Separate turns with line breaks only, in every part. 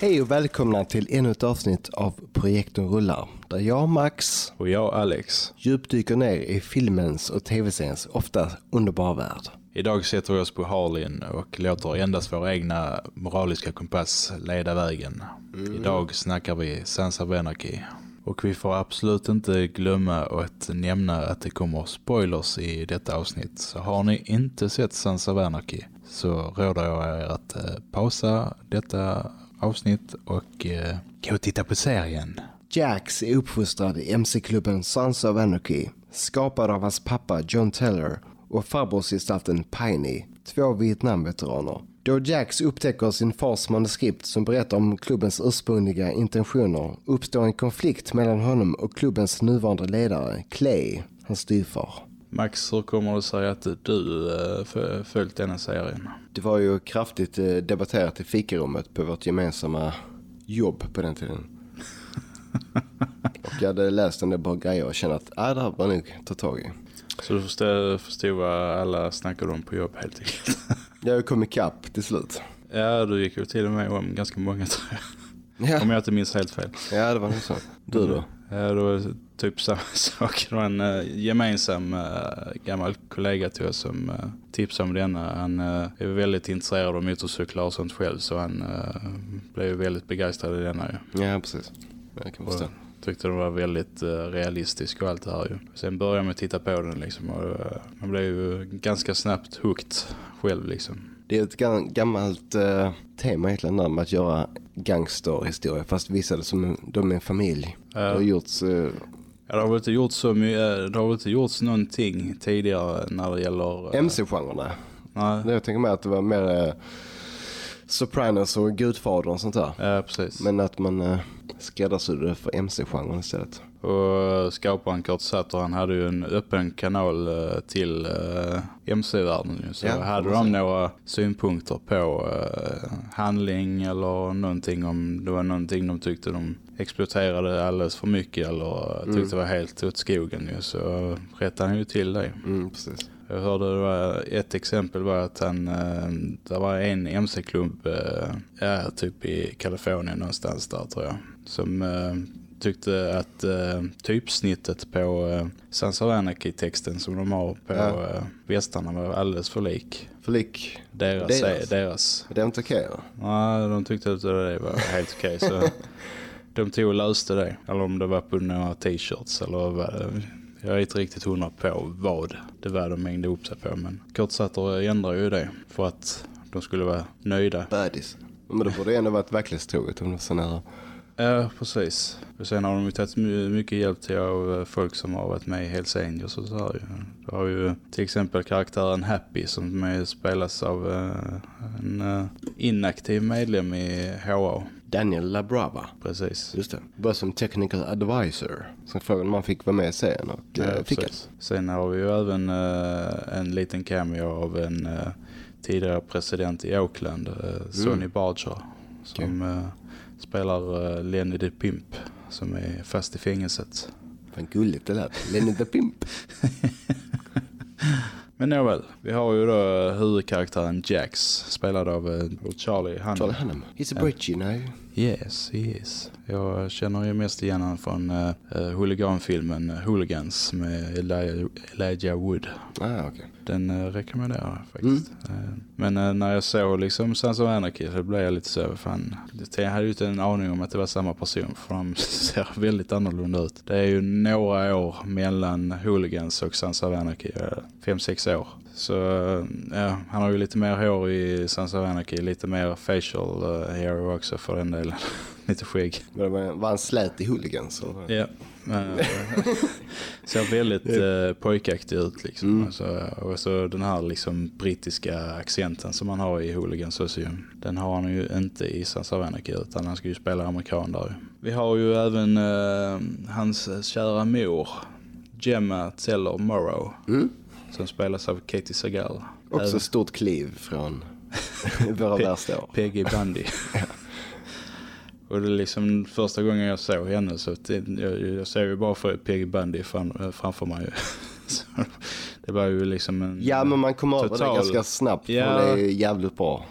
Hej och välkomna till ännu ett avsnitt av Projekten rullar. Där jag, Max,
Och jag, Alex.
djupdyker ner i filmens och tv-seriens ofta underbara värld.
Idag sätter vi oss på Harlin och låter endast vår egna moraliska kompass leda vägen. Idag snackar vi Sons of Anarchy. Och vi får absolut inte glömma att nämna att det kommer spoilers i detta avsnitt. Så har ni inte sett Sons of Anarchy så råder jag er att eh, pausa detta avsnitt och eh, gå och titta på serien.
Jax är uppfostrad i MC-klubben Sons of Anarchy, skapad av hans pappa John Teller och farbrorsgestalten Piney, två Vietnamveteraner. Då Jax upptäcker sin fars manuskript som berättar om klubbens ursprungliga intentioner uppstår en konflikt mellan honom och klubbens nuvarande ledare, Clay, hans styvfar.
Max, hur kommer det sig att du eh, följt denna serien?
Det var ju kraftigt eh, debatterat i fikarummet på vårt gemensamma jobb på den tiden. och jag hade läst en del bra grejer och kände att äh, det här var nog ta tag i.
Så du förstod, förstod vad alla snackade om på jobb helt enkelt.
Jag kom ikapp till slut.
Ja, du gick ju till och med om ganska många tror jag.
Ja,
Om jag inte minns helt fel.
ja det var nog så. Du då?
Ja, det var typ samma sak. Det var en uh, gemensam uh, gammal kollega till oss som uh, tipsade om denna. Han uh, är väldigt intresserad av motorcyklar och sånt själv så han uh, blev väldigt begeistrad i denna ju.
Ja, precis. Jag kan förstå.
Tyckte den var väldigt uh, realistisk och allt det här ju. Sen började att titta på den liksom och uh, man blev ju ganska snabbt hooked själv liksom.
Det är ett ga- gammalt eh, tema egentligen där med att göra gangsterhistoria fast visa det som de är en familj. Det har gjorts... Eh,
Ja, det har väl inte gjorts så mycket, det har väl inte gjorts någonting tidigare när det gäller... eh,
MC-genrerna.
Nej,
Jag tänker mig att det var mer eh, Sopranos och Gudfadern och sånt där.
ja precis.
Men att man eh, skräddarsydde för MC-genren istället.
Och skaparen Kurt Sutter, han hade ju en öppen kanal eh, till eh, MC-världen. Så
Ja,
hade de några synpunkter på eh, handling eller någonting om det var någonting de tyckte de exploaterade alldeles för mycket eller
Mm.
tyckte var helt åt skogen ju. Så rättade han ju till det.
Mm, precis.
Jag hörde det var ett exempel var att han, eh, det var en MC-klubb, eh, ja, typ i Kalifornien någonstans där tror jag, som eh, tyckte att eh, typsnittet på eh, Sons of Anarchy-texten som de har på
Ja.
eh, västarna var alldeles för lik
För lik,
deras.
Deras?
deras.
är det inte okej då?
Nej, de tyckte att det var helt okej så de tog och löste det. Eller om det var på några t-shirts eller vad jag är inte riktigt hundra på vad det var de hängde upp sig på. Men Kurt Sutter ändrade ju det för att de skulle vara nöjda.
Badis. Men det borde ändå varit verklighetstroget om det var så nära.
Ja, precis. Och sen har de ju tagit my- mycket hjälp till av eh, folk som har varit med i Hells Angels och så här. Du har ju till exempel karaktären Happy som spelas av eh, en eh, inaktiv medlem i HA.
Daniel LaBrava.
Precis.
Just det. Bara som technical advisor. Som frågan om man fick vara med serien och
Ja,
fick
precis. Sen har vi ju även en liten cameo av en tidigare president i Oakland, eh, Sonny Barger, som eh, spelar eh, Lenny the Pimp, som är fast i fängelset.
Fan gulligt det lät. Lenny the Pimp.
Men nåväl, vi har ju då huvudkaraktären Jax, spelad av eh, Charlie Hunnam.
Charlie Hunnam. He's a bridge you know.
Yes, he is. Jag känner ju mest igen honom från uh, huliganfilmen Hooligans med Elijah, Elijah Wood.
Ah, okej.
Den uh, rekommenderar jag faktiskt. Eh, men eh, när jag såg liksom Sons of Anarchy så blev jag lite så, fan. det- Jag hade ju inte en aning om att det var samma person för de ser väldigt annorlunda ut. Det är ju några år mellan Hooligans och Sons of Anarchy, eh, fem, sex år. Så eh, ja, han har ju lite mer hår i Sons of Anarchy, lite mer facial uh, hair också för den delen. lite skägg.
Var, han slät i eller?
Ja. men, eh, ser väldigt uh, pojkaktig ut liksom.
Mm.
Alltså, och så den här liksom brittiska accenten som man har i Hooligans också ju. Den har han ju inte i Sons of Anarchy utan han ska ju spela amerikan där. Vi har ju även eh, hans kära mor, Gemma Teller Morrow,
Mm.
Som spelas av Katie Sagal.
Också
Även
stort kliv från våra värsta år.
Peggy Bundy. Och det är liksom första gången jag såg henne så det, jag, jag ser ju bara för Peggy Bundy fram, framför mig. Det var ju liksom en...
Ja, men man kommer över det ganska snabbt.
Ja.
Hon är jävligt bra.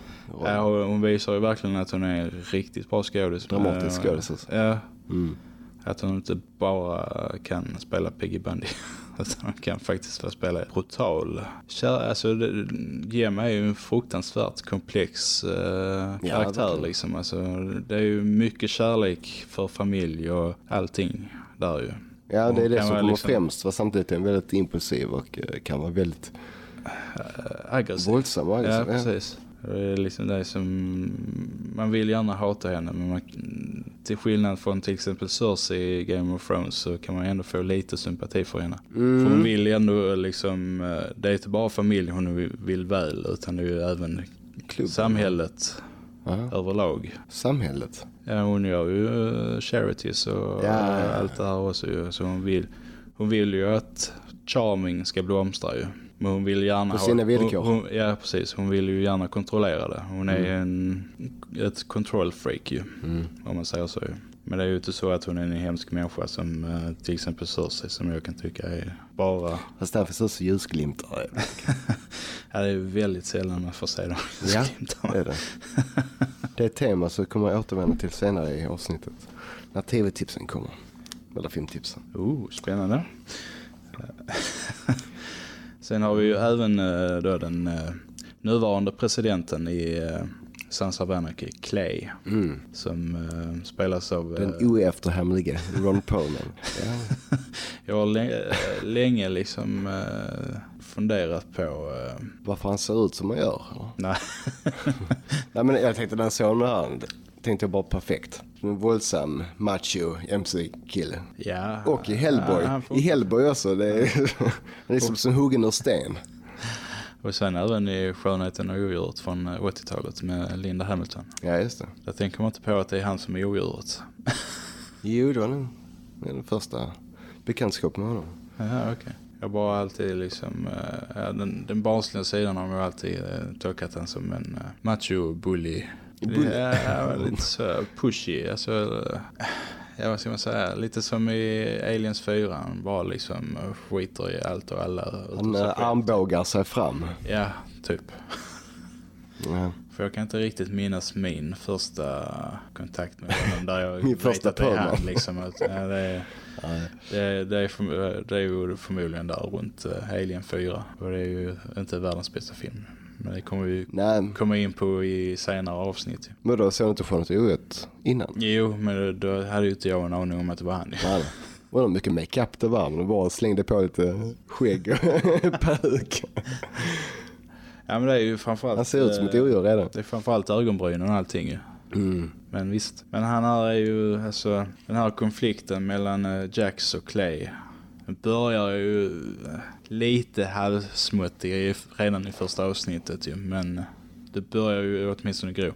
Ja, hon visar ju verkligen att hon är riktigt bra skådis.
Dramatisk
Eh,
skådis alltså.
Ja,
Mm.
att hon inte bara kan spela Piggy Bundy. Utan hon kan faktiskt få spela brutal. Kär, alltså, det- Gemma är ju en fruktansvärt komplex eh, karaktär
verkligen.
liksom. Alltså, det är ju mycket kärlek för familj och allting där ju.
Ja, det är det som
vara
kommer
liksom-
främst. För samtidigt är hon väldigt impulsiv och eh, kan vara väldigt
aggressiv.
våldsam. och
Ja,
aggressiv. Ja,
precis. Det är liksom det som man vill gärna hata henne men man, till skillnad från till exempel Cersei i Game of Thrones så kan man ändå få lite sympati för henne. För hon
Mm.
vill ändå liksom, eh, det är inte bara familj hon vill- väl utan det är ju även
Klubben.
samhället
Ja.
överlag.
Samhället.
Ja, hon gör ju eh, charities och
Ja.
eh, allt det här också. Så hon vill, hon vill ju att Charming ska blomstra ju. Men hon vill gärna
På sina villkor.
Hon, hon, ja, precis. Hon vill ju gärna kontrollera det. Hon är
Mm.
en, ett control freak ju,
Mm.
om man säger så. Men det är ju inte så att hon är en hemsk människa som eh, till exempel Cersei som jag kan tycka är bara...
Fast därför så så ljusglimtar.
Ja, det är väldigt sällan man får se dem.
Ja, det är det. Det är ett tema som kommer jag återvända till senare i avsnittet. När tv-tipsen kommer. Eller filmtipsen.
Oh, spännande. Sen har vi ju även eh, då den eh, nuvarande presidenten i eh, Sons of Anarchy, Clay,
Mm.
som eh, spelas av...
Den
eh,
oefterhämlige Ron Perlman. Ja.
jag har länge, länge liksom eh, funderat på... Eh,
Varför han ser ut som han gör.
nej,
Nej men jag tänkte den här. Tänkte jag bara perfekt. En våldsam, macho, MC-kille.
ja.
Och i Hellboy.
Ja, han får-
I Hellboy också. Det är, han är som, som huggen ur sten.
och sen även i Skönheten och odjuret från eh, 80-talet med Linda Hamilton.
Ja just det.
Jag tänker inte på att det är han som är odjuret.
Jo det var nog den första bekantskapen med honom.
Jaha, okej. Jag har bara alltid liksom, eh, ja, den, den barnsliga sidan har jag alltid uh, tolkat den som en uh, Ja, ja, lite så pushy, alltså, eh, ja vad ska man säga, lite som i Aliens 4, han bara liksom eh, skiter i allt och alla.
Han
själv.
armbågar sig fram.
Ja, typ.
Ja.
För jag kan inte riktigt minnas min första kontakt med honom där jag
Min första
det han liksom. Att, ja, det, är, det, är, det, är förm- det är ju förmodligen där runt eh, Alien 4. Och det är ju inte världens bästa film. Men det kommer vi
Nej,
komma in på i senare avsnitt.
men då såg du inte och orätt innan?
Jo, men då hade ju inte jag en aning om att det var han.
Nej. var mycket makeup det var, men de bara slängde på lite skägg och peruk.
Ja, men det är ju framförallt...
Han ser ut som ett odjur redan.
Det är framförallt ögonbrynen och allting ju.
Mm.
Men visst. Men han här är ju, alltså den här konflikten mellan eh, Jax och Clay. Börjar ju eh, lite halvsmuttig redan i första avsnittet ju. Men det börjar ju åtminstone gro.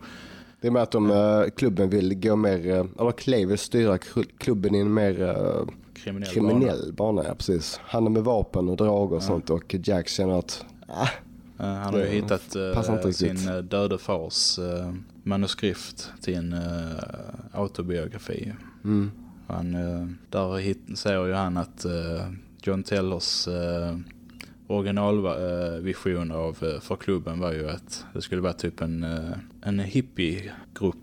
Det är med att de, eh, klubben vill gå mer, eller Clay vill styra kl- klubben i en mer eh,
Kriminell, bana.
kriminell bana. Ja, precis. Han är med vapen och drager och sånt och Jack känner att, ah,
Han har ju hittat
riktigt.
sin döde fars eh, manuskript till en eh, autobiografi.
mm,
han, eh, där hit, ju han att eh, John Tellers eh, originalvision eh, av eh, för klubben var ju att det skulle vara typ en, eh, en hippiegrupp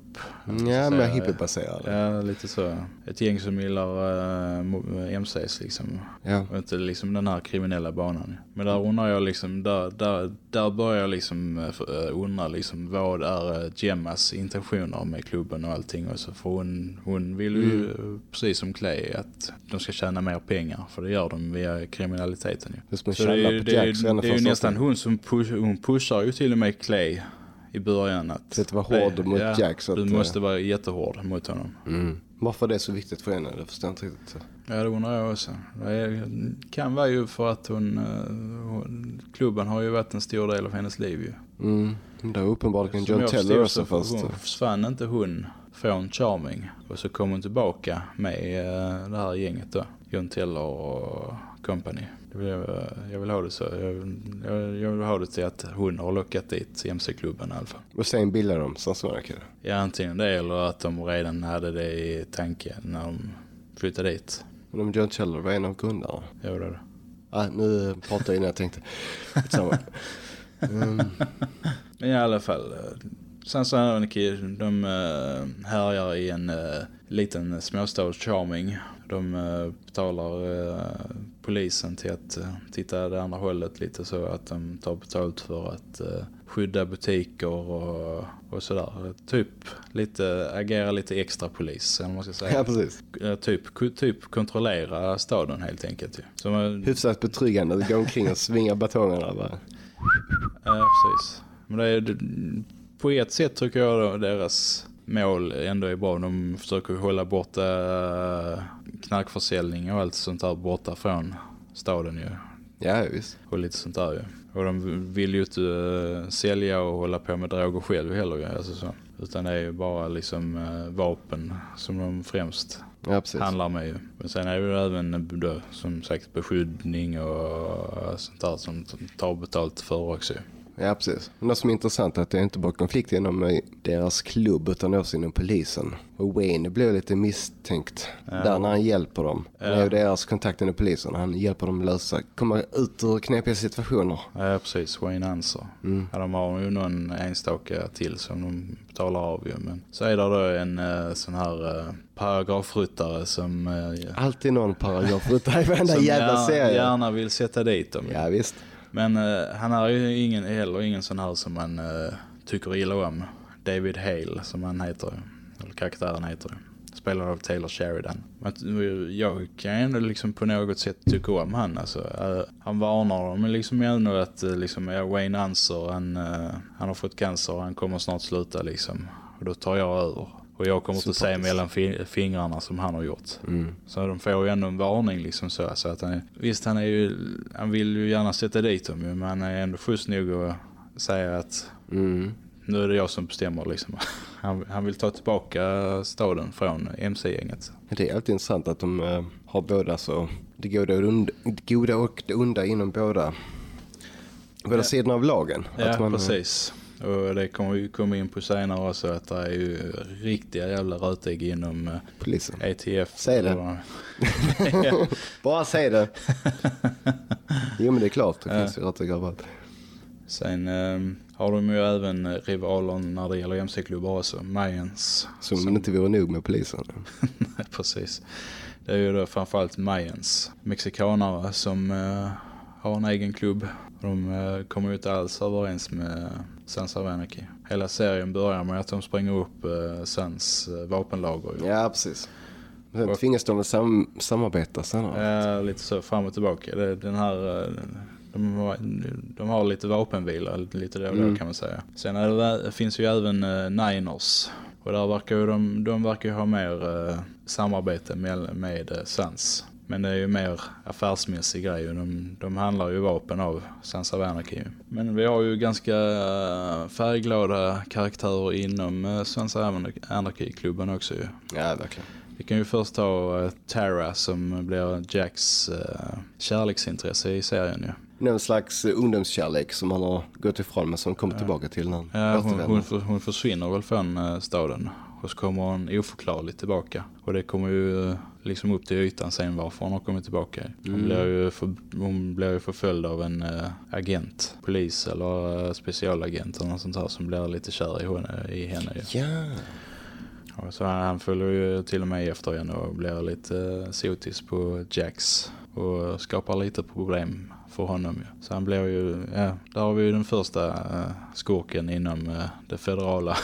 ja, mer
säga.
hippiebaserad.
Ja, lite så. Ett gäng som gillar uh, MCs liksom.
Ja.
Och inte liksom den här kriminella banan. Men där undrar jag liksom, där, där, där börjar jag liksom eh, eh, undra liksom vad är eh, Gemmas intentioner med klubben och allting. Och så för hon, hon vill ju, eh, precis som Clay, att de ska tjäna mer pengar. För det gör de via kriminaliteten ju.
Just
Så det är det är,
redan
det är ju nästan hon som push, hon pushar ju till och med Clay i början. Att
Så att vara hård mot Jack, så
du
att, eh,
måste vara jättehård mot honom.
Mm. Varför är det så viktigt för henne? Det förstår jag inte riktigt.
Ja, det undrar jag också. Det kan vara ju för att hon, eh, hon, klubben har ju varit en stor del av hennes liv ju.
Mm. Det är uppenbarligen
Som
John Teller också
så
fast...
hon, försvann inte hon från Charming och så kom hon tillbaka med eh, det här gänget då. John Teller och company. Det vill jag, vill ha det så. Jag, jag, jag vill ha det till att hon har lockat dit MC-klubben i alla fall.
Och sen bildar de Sandsmark.
Ja, antingen det eller att de redan hade det i tanke när de flyttade dit.
Men om John Teller var en av grundarna.
Jag vet det.
Ah, nu pratar jag innan jag tänkte. Mm.
Men i alla fall, eh, Sons of Anarchy, de uh, härjar i en uh, liten småstad Charming. De uh, betalar uh, polisen till att uh, titta det andra hållet lite så att de tar betalt för att uh, skydda butiker och, och sådär. Typ lite, agera lite extra polis, eller man ska säga.
Ja, precis.
Typ, typ kontrollera staden helt enkelt. Ju. Så man,
Hyfsat betryggande gå omkring och svinga batongerna bara.
Ja, precis. Men det är, på ett sätt tycker jag då deras mål ändå är bra. De försöker hålla borta knarkförsäljning och allt sånt där borta från staden ju.
Ja, visst.
Och lite sånt där ju. Och de vill ju inte uh, sälja och hålla på med droger själv heller ju. Alltså så. Utan det är ju bara liksom uh, vapen som de främst
ja,
handlar med ju. Men sen är det ju även då, som sagt beskyddning och sånt där som tar betalt för också ju.
Ja, precis. Men det som är intressant är att det är inte bara konflikt inom deras klubb utan också inom polisen. Och Wayne blir lite misstänkt ja. där när han hjälper dem. Ja. Det är ju deras kontakt inom polisen. Han hjälper dem lösa, komma ut ur knepiga situationer.
Ja, precis. Wayne Anser. Mm. Ja, de har ju någon enstaka till som de betalar av ju. Men så är det då en uh, sån här uh, paragrafryttare som...
Alltid någon paragrafryttare i varenda jävla serie.
Gärna vill sätta dit dem.
Ja, visst.
Men uh, han är ju ingen, heller ingen sån här som man uh, tycker illa om. David Hale som han heter. Eller karaktären heter. Spelad av Taylor Sheridan. Men jag kan ändå liksom på något sätt tycka om han. Alltså, uh, han varnar dem liksom ändå att liksom, Wayne Anser han, han har fått cancer och han kommer snart sluta liksom. Och då tar jag över. Och jag kommer inte se mellan fingrarna som han har gjort.
Mm.
Så de får ju ändå en varning liksom så. så att han, visst, han, är ju, han vill ju gärna sätta dit dem men han är ändå schysst nog att säga att
mm.
nu är det jag som bestämmer liksom. Han, han vill ta tillbaka staden från MC-gänget.
Det är alltid intressant att de äh, har båda så det goda, det goda och det onda inom båda båda ja. sidorna av lagen.
Ja, man, precis. Och det kommer vi komma in på senare också att det är ju riktiga jävla rötägg inom
polisen.
ATF.
Säg det. Bara säg det. jo men det är klart, det finns ju rötägg överallt.
Sen um, har de ju även rivaler när det gäller MC-klubbar också, Mayans.
Som, som inte vore nog med polisen.
Nej, precis. Det är ju då framförallt Mayans, mexikanare som uh, har en egen klubb. De uh, kommer ju inte alls överens med Sons of Anarchy. Hela serien börjar med att de springer upp uh, Sons uh, vapenlager.
Ja, precis. Sen tvingas de sam samarbeta sen.
Ja, lite så fram och tillbaka. Den här... De har, de har lite vapenvila, lite då, mm. då kan man säga. Sen det, finns ju även Niners. Och där verkar ju de, de verkar ju ha mer samarbete med, med Sans. Men det är ju mer affärsmässig grej. De, de handlar ju vapen av Sons of Anarchy. Men vi har ju ganska färgglada karaktärer inom Sons of Anarchy-klubben också ju.
Ja, verkligen.
Vi kan ju först ta uh, Tara som blir Jacks uh, kärleksintresse i serien ju.
Någon slags ungdomskärlek som han har gått ifrån men som kommer ja. tillbaka till när
ja, hon, hon, hon försvinner väl från uh, staden och så kommer hon oförklarligt tillbaka. Och det kommer ju liksom upp till ytan sen varför hon har kommit tillbaka. Hon, mm. blir, ju för, hon blir ju förföljd av en äh, agent, polis eller äh, specialagent eller något sånt här som blir lite kär i henne. I henne
ju. Ja.
Och så han, han följer ju till och med efter henne och blir lite äh, sotis på Jax och skapar lite problem för honom. Ju. Så han blir ju, ja, där har vi ju den första uh, skurken inom uh, det federala.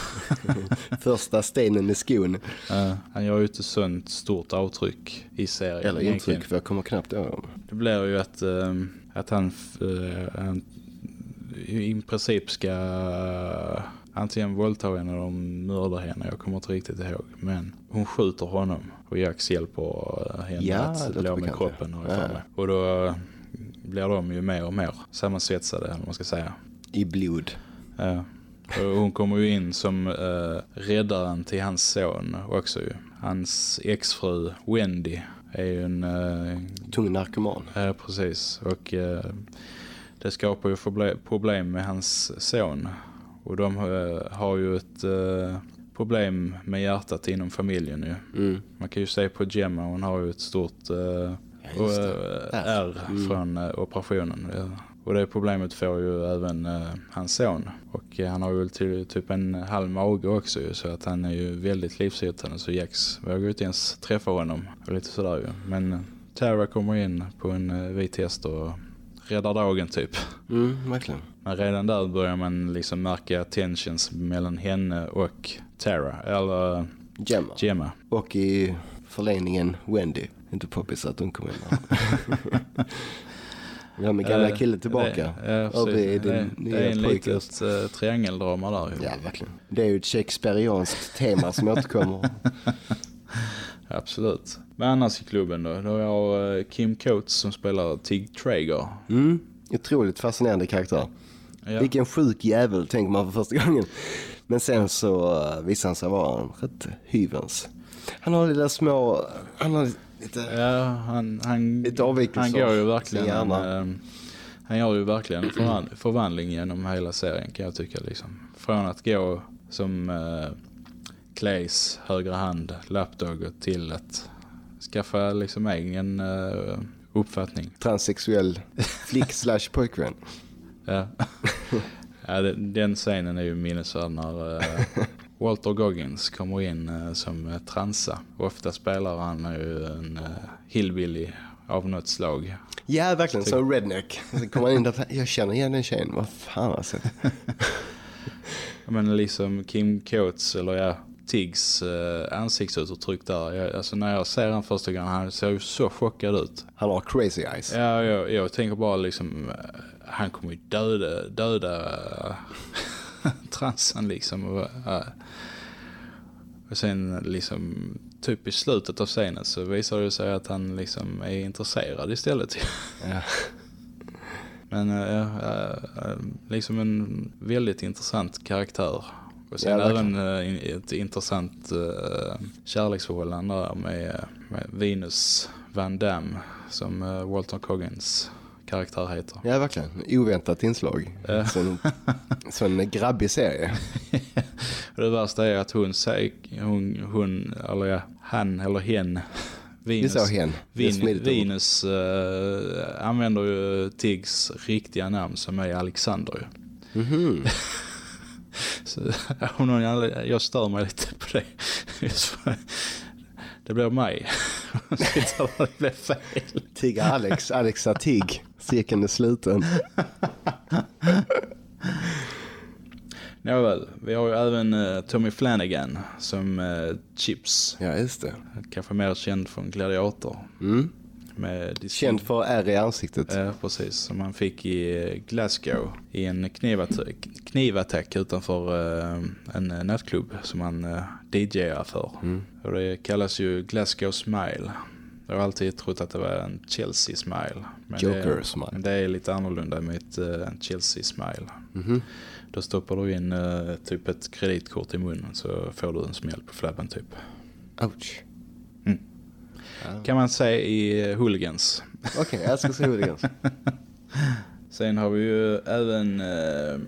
första stenen i skon.
Uh, han gör ju ett sånt stort avtryck i serien.
Eller intryck, för jag kommer knappt ihåg.
Det blir ju att, uh, att han, han i princip ska antingen våldta henne eller mörda henne. Jag kommer inte riktigt ihåg. Men hon skjuter honom och Jax hjälper henne ja, att bli med kroppen. Och, ja. och då blir de ju mer och mer sammansvetsade, eller man ska säga.
I blod.
Ja. Och hon kommer ju in som uh, räddaren till hans son också ju. Hans exfru Wendy är ju en... Uh,
Tung narkoman.
Ja, precis. Och uh, det skapar ju problem med hans son. Och de uh, har ju ett problem med hjärtat inom familjen ju.
Mm.
Man kan ju se på Gemma, hon har ju ett stort och, R mm. från uh, operationen. Och det problemet får ju även uh, hans son. Och han har ju till, typ en halv mage också ju, så att han är ju väldigt livshotande så Jax vågar ju inte ens träffa honom. Och lite sådär ju. Men Tara kommer in på en vit häst och räddar dagen typ.
Mm, verkligen.
Men redan där börjar man liksom märka tensions mellan henne och Tara, eller
Gemma.
Gemma.
Och i förlängningen Wendy. Inte Poppis att hon kommer in. Ja, med gamla
Eh,
killen tillbaka.
Det, ja, precis.
din
det, det är en litet uh, triangeldrama där.
Ja, verkligen. Det är ju ett shakespearianskt tema som återkommer.
Absolut. Men annars i klubben då, då har jag eh, Kim Coates som spelar Tig Traeger.
Mm. Otroligt fascinerande karaktär.
Ja.
Vilken sjuk jävel tänker man för första gången. Men sen så uh, visar han sig vara en rätt hyvens. Han har lite små, han har lite,
Ja, han, han,
Lite
han går ju verkligen
sin
en,
hjärna.
eh, han gör ju verkligen en förvan, förvandling genom hela serien kan jag tycka liksom. Från att gå som uh, Clays högra hand, lapdog till att skaffa liksom egen uh, uppfattning.
transsexuell flick slash pojkvän.
Ja, ja det, den scenen är ju minnesvärd när eh, Walter Goggins kommer in eh, som uh, transa. Ofta spelar han ju en uh, hillbilly av något slag.
Ja, verkligen. Som redneck. Så kommer han in där, jag känner igen den tjejen. Vad fan alltså.
Men liksom Kim Coates eller ja, Tiggs ansiktsuttryck där. Jag, alltså när jag ser han första gången, han ser ju så chockad ut.
Han har crazy eyes.
Ja, jag, jag tänker bara liksom, eh, han kommer ju döda, döda transan liksom. Och, uh, och sen liksom, typ i slutet av scenen så visar det sig att han liksom är intresserad istället.
Ja.
Men uh, ja, uh, liksom en väldigt intressant karaktär. Och sen
Ja,
även ett intressant kärleksförhållande med, med Venus Van Damme som Walter Coggins karaktär heter.
Ja, verkligen. Oväntat inslag.
Ja.
Så en, så en grabbig serie.
Det värsta är att hon säger, hon, hon eller ja, han eller hen,
Vi
Venus,
sa hen.
Vin. Venus uh, använder ju Tiggs riktiga namn som är Alexander ju.
Mhm.
Så, av någon jag stör mig lite på det. Det blir mig. Det blir fel.
Tigg Alex, Alex är Tigg. Cirkeln är sluten.
Nåväl, vi har ju även eh, Tommy Flanagan som eh, Chips.
Ja, just det.
Kanske mer känd från Gladiator.
Mm. Känd för ärr i ansiktet.
Ja, precis. Som han fick i eh, Glasgow i en knivattack, knivattack utanför en nattklubb som han uh, DJar för.
Mm.
Och det kallas ju Glasgow Smile. Jag har alltid trott att det var en Chelsea Smile. Men
Joker
det, är lite annorlunda med ett uh, Chelsea Smile.
Mhm.
Då stoppar du in eh, typ ett kreditkort i munnen så får du en smäll på flabben typ.
Ouch.
Mm.
Ja.
Kan man säga i uh, Hooligans.
Okej, jag ska se går.
Sen har vi ju även eh,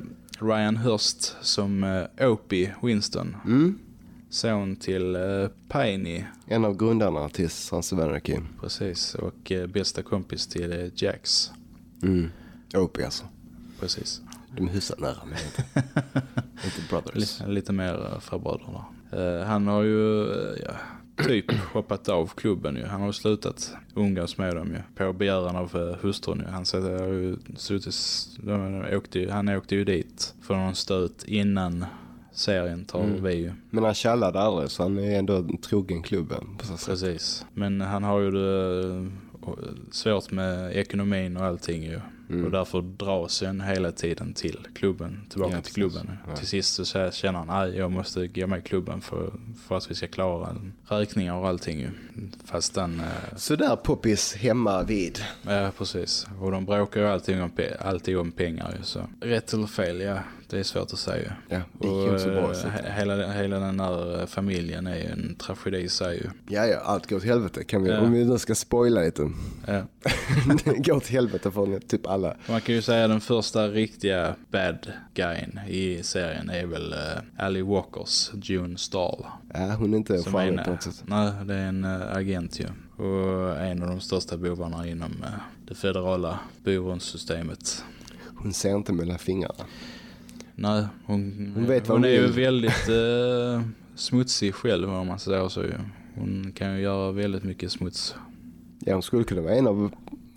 Ryan Hurst som eh, Opie Winston.
Mm.
Son till eh, Piney,
En av grundarna till Sons of Anarchy.
precis. Och eh, bästa kompis till eh, Jax,
Mm. Opie alltså.
precis.
De är hyfsat nära men inte, inte brothers.
Lite, lite mer uh, farbröder där. Eh, han har ju ja, typ hoppat av klubben ju. Han har slutat umgås med dem ju. På begäran av uh, hustrun ju. Han, har ju suttit, han åkte ju dit för någon stöt innan serien tar
Mm.
vi ju.
Men han tjallade aldrig så han är ändå trogen klubben.
Precis. Men han har ju det eh, svårt med ekonomin och allting ju.
Mm.
Och därför dras han hela tiden till klubben, tillbaka
Ja,
till klubben.
Ja.
Till sist så kä- känner han att jag måste gå med i klubben för, för att vi ska klara räkningar och allting ju. Fast den, eh,
Så där poppis hemma vid.
ja precis. Och de bråkar ju alltid om, alltid om pengar ju. Så. Rätt eller fel, ja. Det är svårt att säga.
Ja, det gick ju
Och
inte så bra.
eh,
Så.
he- hela, hela den där eh, familjen är ju en tragedi i sig ju.
Ja, ja, allt går åt helvete. Kan vi,
Ja.
Om vi nu ska spoila lite.
Ja.
det går åt helvete för typ alla.
Man kan ju säga den första riktiga bad guyen i serien är väl uh, Ali Walkers June Stahl.
Ja, hon är inte
en,
på något sätt.
nej, det är en uh, agent ju. Och en av de största bovarna inom uh, det federala byrånsystemet.
Hon ser inte mellan fingrarna.
Nej, hon,
Hon vet vad
hon
hon
är ju väldigt eh, smutsig själv om man säger så. Hon kan ju göra väldigt mycket smuts.
Ja, hon skulle kunna vara en av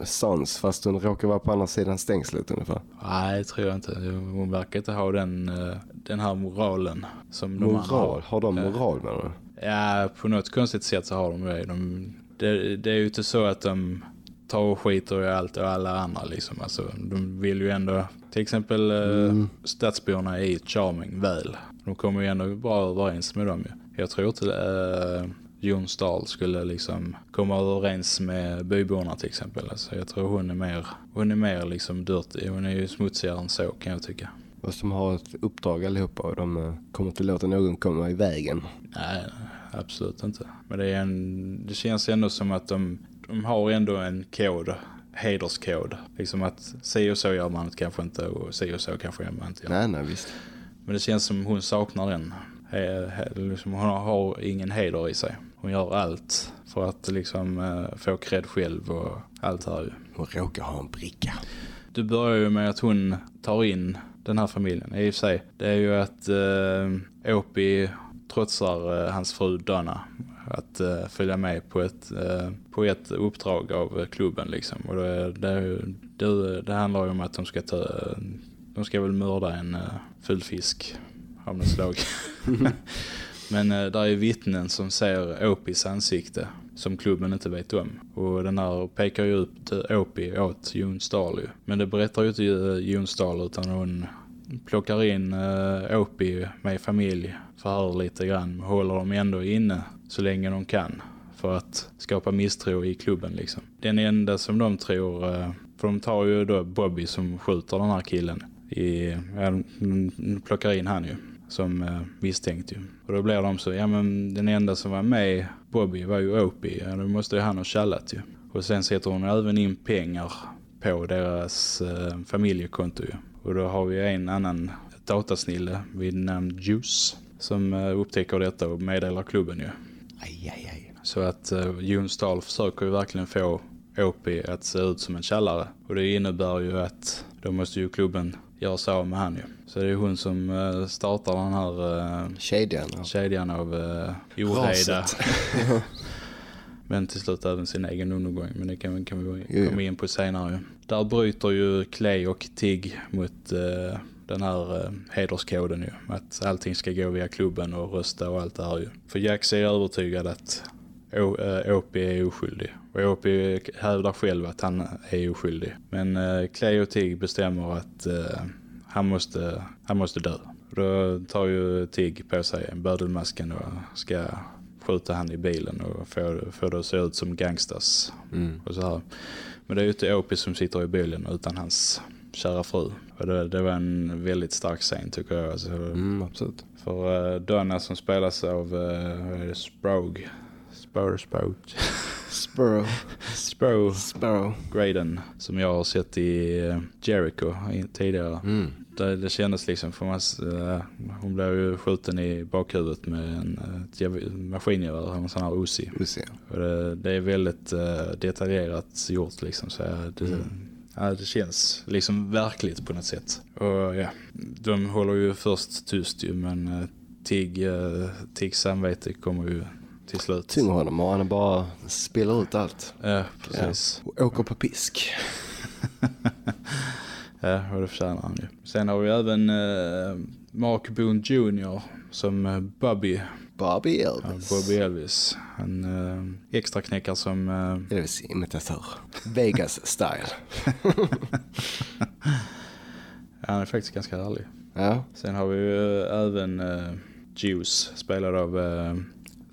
Sons fast hon råkar vara på andra sidan stängslet ungefär.
Nej, det tror jag inte. Hon verkar inte ha den, eh, den här moralen som de andra
Moral, har de moral med det?
Ja, på något konstigt sätt så har de det. De, det. Det är ju inte så att de tar och skiter i allt och alla andra liksom. Alltså, de vill ju ändå, till exempel eh,
Mm.
stadsborna i Charming väl. De kommer ju ändå bra överens med dem ju. Jag tror inte eh, Jon Stahl skulle liksom komma överens med byborna till exempel. Alltså, jag tror hon är mer, hon är mer liksom dirty. Hon är ju smutsigare än så kan jag tycka.
Och som har ett uppdrag allihopa och de eh, kommer inte låta någon komma i vägen.
Nej, absolut inte. Men det, är en, det känns ändå som att de, de har ändå en kod, hederskod. Liksom att si och så gör man kanske inte och si och så kanske man inte gör.
Nej, nej visst.
Men det känns som hon saknar den. Liksom, hon har, ingen heder i sig. Hon gör allt för att liksom eh, få cred själv och allt här ju.
Hon råkar ha en bricka.
Det börjar ju med att hon tar in den här familjen. I och för sig, det är ju att eh, Opie trotsar eh, hans fru Donna att eh, följa med på ett, eh, på ett uppdrag av eh, klubben liksom. Och det, det, det, det handlar ju om att de ska ta, de ska väl mörda en uh, full fisk av något slag. Men eh, där är vittnen som ser Opis ansikte som klubben inte vet om. Och den här pekar ju ut eh, Opie åt Jon Stahl ju. Men det berättar ju inte eh, Jon Stahl utan hon plockar in uh, Opie med familj, förhör lite grann, håller dem ändå inne så länge de kan för att skapa misstro i klubben liksom. Den enda som de tror, eh, för de tar ju då Bobby som skjuter den här killen i, ja, de plockar in han ju som eh, misstänkt ju. Och då blir de så, ja men den enda som var med Bobby var ju Opie, ja då måste ju han ha kallat ju. Och sen sätter hon även in pengar på deras eh, familjekonto ju. Och då har vi en annan datasnille vid namn Juice som eh, upptäcker detta och meddelar klubben ju.
Aj, aj, aj.
Så att eh, Jon Stahl försöker ju verkligen få Opie att se ut som en källare. Och det innebär ju att då måste ju klubben göra sig av med han ju. Så det är hon som eh, startar den här eh,
Kedjan. ja.
kedjan av eh, oreda. Men till slut även sin egen undergång. Men det kan, kan vi komma in på senare. Där bryter ju Clay och Tig mot eh, den här eh, hederskoden ju. Att allting ska gå via klubben och rösta och allt det här ju. För Jax är övertygad att O- eh, Opie är oskyldig. Och Opie hävdar själv att han är oskyldig. Men eh, Clay och Tig bestämmer att eh, han, måste, han måste dö. Då tar ju Tig på sig bödelmasken och ska skjuta han i bilen och få, få det att se ut som gangsters
Mm.
och så här. Men det är ju inte Opie som sitter i bilen utan hans kära fru. Det, det var en väldigt stark scen tycker jag. Alltså,
Mm, absolut.
För uh, Donna som spelas av uh, vad är det, Sprog. Spur, Sprog.
Sparrow.
Spro
Sparrow.
Graden som jag har sett i eh, Jericho tidigare.
Mm.
Det, det kändes liksom för man, eh, hon blev ju skjuten i bakhuvudet med en, eh, jäv- maskingevär, en sån här Uzi. Och det, det är väldigt eh, detaljerat gjort liksom. Så eh, det,
Mm.
Ja, det känns liksom verkligt på något sätt. Och ja, de håller ju först tyst ju men eh, Tig, eh, Tigs samvete kommer ju till slut.
Tynger honom och han bara spiller ut allt.
Ja, precis.
Och åker på pisk.
Ja, och det förtjänar han ju. Sen har vi även eh, Mark Boone Jr. som eh, Bobby,
Bobby
ja,
Elvis.
Bobby Elvis. En eh, extra knäckare som eh,
Elvis imitatör. Vegas style.
han är faktiskt ganska härlig.
Ja.
Sen har vi ju eh, även eh, Juice spelad av eh,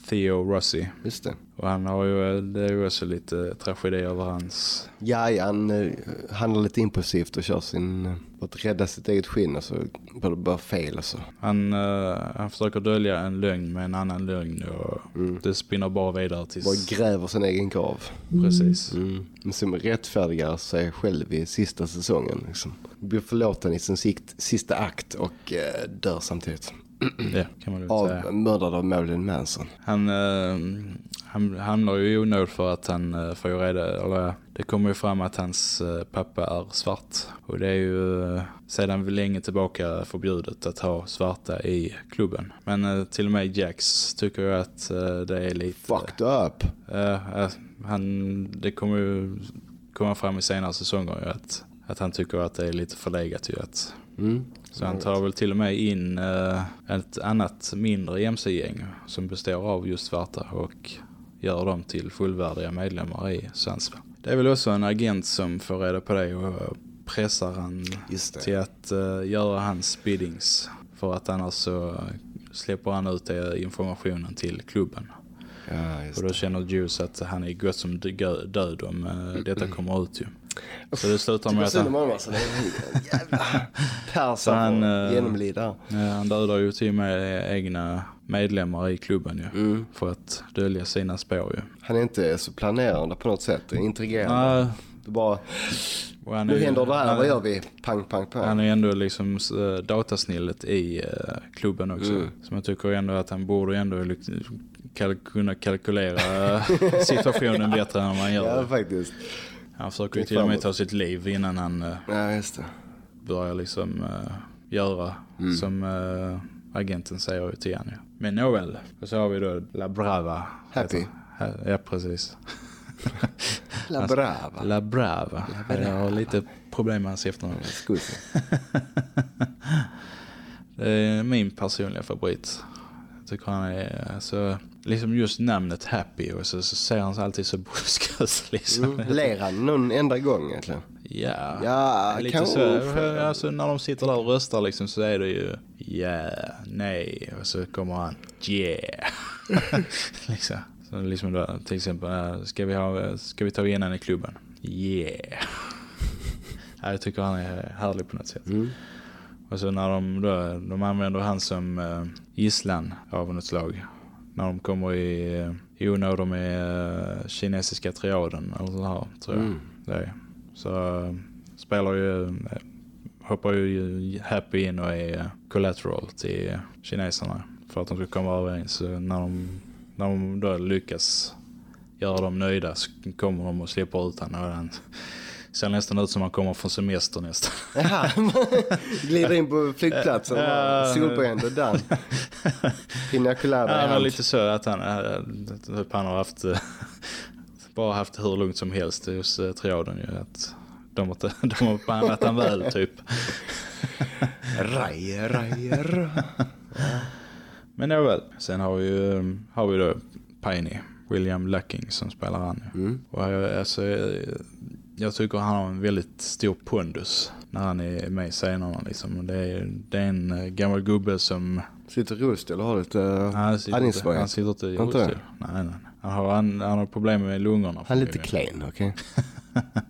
Theo Rossi.
Just det.
Och han har ju, det är ju också lite tragedi över hans...
Ja, han eh, handlar lite impulsivt och kör sin... eh, För att rädda sitt eget skinn och så blir det bara fel och så.
Han, eh, han försöker dölja en lögn med en annan lögn och
Mm.
det spinner bara vidare tills...
Bara gräver sin egen grav.
Precis.
Mm. Men som rättfärdigar sig själv i sista säsongen. Liksom. Blir förlåten i sin sikt, sista akt och eh, dör samtidigt.
Ja, kan man
Av,
säga.
mördad av Marilyn Manson.
Han, eh, han hamnar ju i onåd för att han uh, får ju reda, eller det kommer ju fram att hans uh, pappa är svart. Och det är ju uh, sedan länge tillbaka förbjudet att ha svarta i klubben. Men till och med Jax tycker ju att det är lite...
Fucked up!
han, det kommer ju komma fram i senare säsonger ju att, att han tycker att det är lite förlegat ju att... Mm. Så han tar väl till och med in uh, ett annat mindre MC-gäng som består av just svarta och gör dem till fullvärdiga medlemmar i Sundsvall. Det är väl också en agent som får reda på det och pressar han till att uh, göra hans biddings för att annars så släpper han ut informationen till klubben. Ja, och då känner Juice att han är gott som död om uh, detta kommer ut ju. Så det slutar med att han...
Alltså, Persson han, uh, genomlida.
han dödar ju till och med egna medlemmar i klubben ju. Mm. För att dölja sina spår ju.
Han är inte så planerande på något sätt. Intrigerande. Uh, det bara... nu ju, händer det här, han, vad gör vi? Pang, pang, pang.
Han är ändå liksom uh, datasnillet i uh, klubben också. Mm. Så man tycker ändå att han borde ändå kal kunna kalkylera situationen bättre än man gör.
Ja, faktiskt.
Han försöker ju till och med ta sitt liv innan han uh,
ja, just det.
börjar liksom göra mm. som agenten säger till honom. Men nåväl, och så har vi då La Brava.
Happy.
Ja, precis.
La Brava.
La Brava. Jag har lite problem med hans efternamn. det är min personliga favorit. Tycker han är alltså, liksom just namnet Happy och så, så ser han alltid så buskad liksom.
Mm, ler han någon enda gång egentligen?
Ja,
ja
lite kan så. Alltså när de sitter där och röstar liksom så är det ju ja, yeah, nej och så kommer han yeah. liksom. Så liksom då, till exempel, ska vi, ha, ska vi ta igen henne i klubben? Yeah. ja, jag tycker han är härlig på något sätt. Mm. Och så när de då, de använder han som uh, gisslan av något slag. När de kommer i, i onåder med uh, kinesiska triaden eller så här, tror jag. Mm. Det är. Så uh, spelar ju, hoppar ju Happy in och är collateral till kineserna för att de ska komma överens. Så när de, när de då lyckas göra dem nöjda så kommer de och släpper ut honom. Ser nästan ut som han kommer från semester nästan.
Jaha, glider in på flygplatsen och solbränd och dan. Pina colada
Ja, lite så att han, typ han har haft bara haft hur lugnt som helst hos uh, triaden ju. Att de, har, de har behandlat han väl typ.
Rajer, rajer.
Men nåväl, sen har vi ju har vi då Piney, William Lucking som spelar han. Mm. Och alltså, jag tycker han har en väldigt stor pondus när han är med i scenerna. Liksom. Det, är, det är en eh, gammal gubbe som...
Sitter rullstol och har lite
han sitter, inte, han sitter inte i rullstol. Nej, nej. Han har, han, han har problem med lungorna.
Han är lite klen, okej. Okay.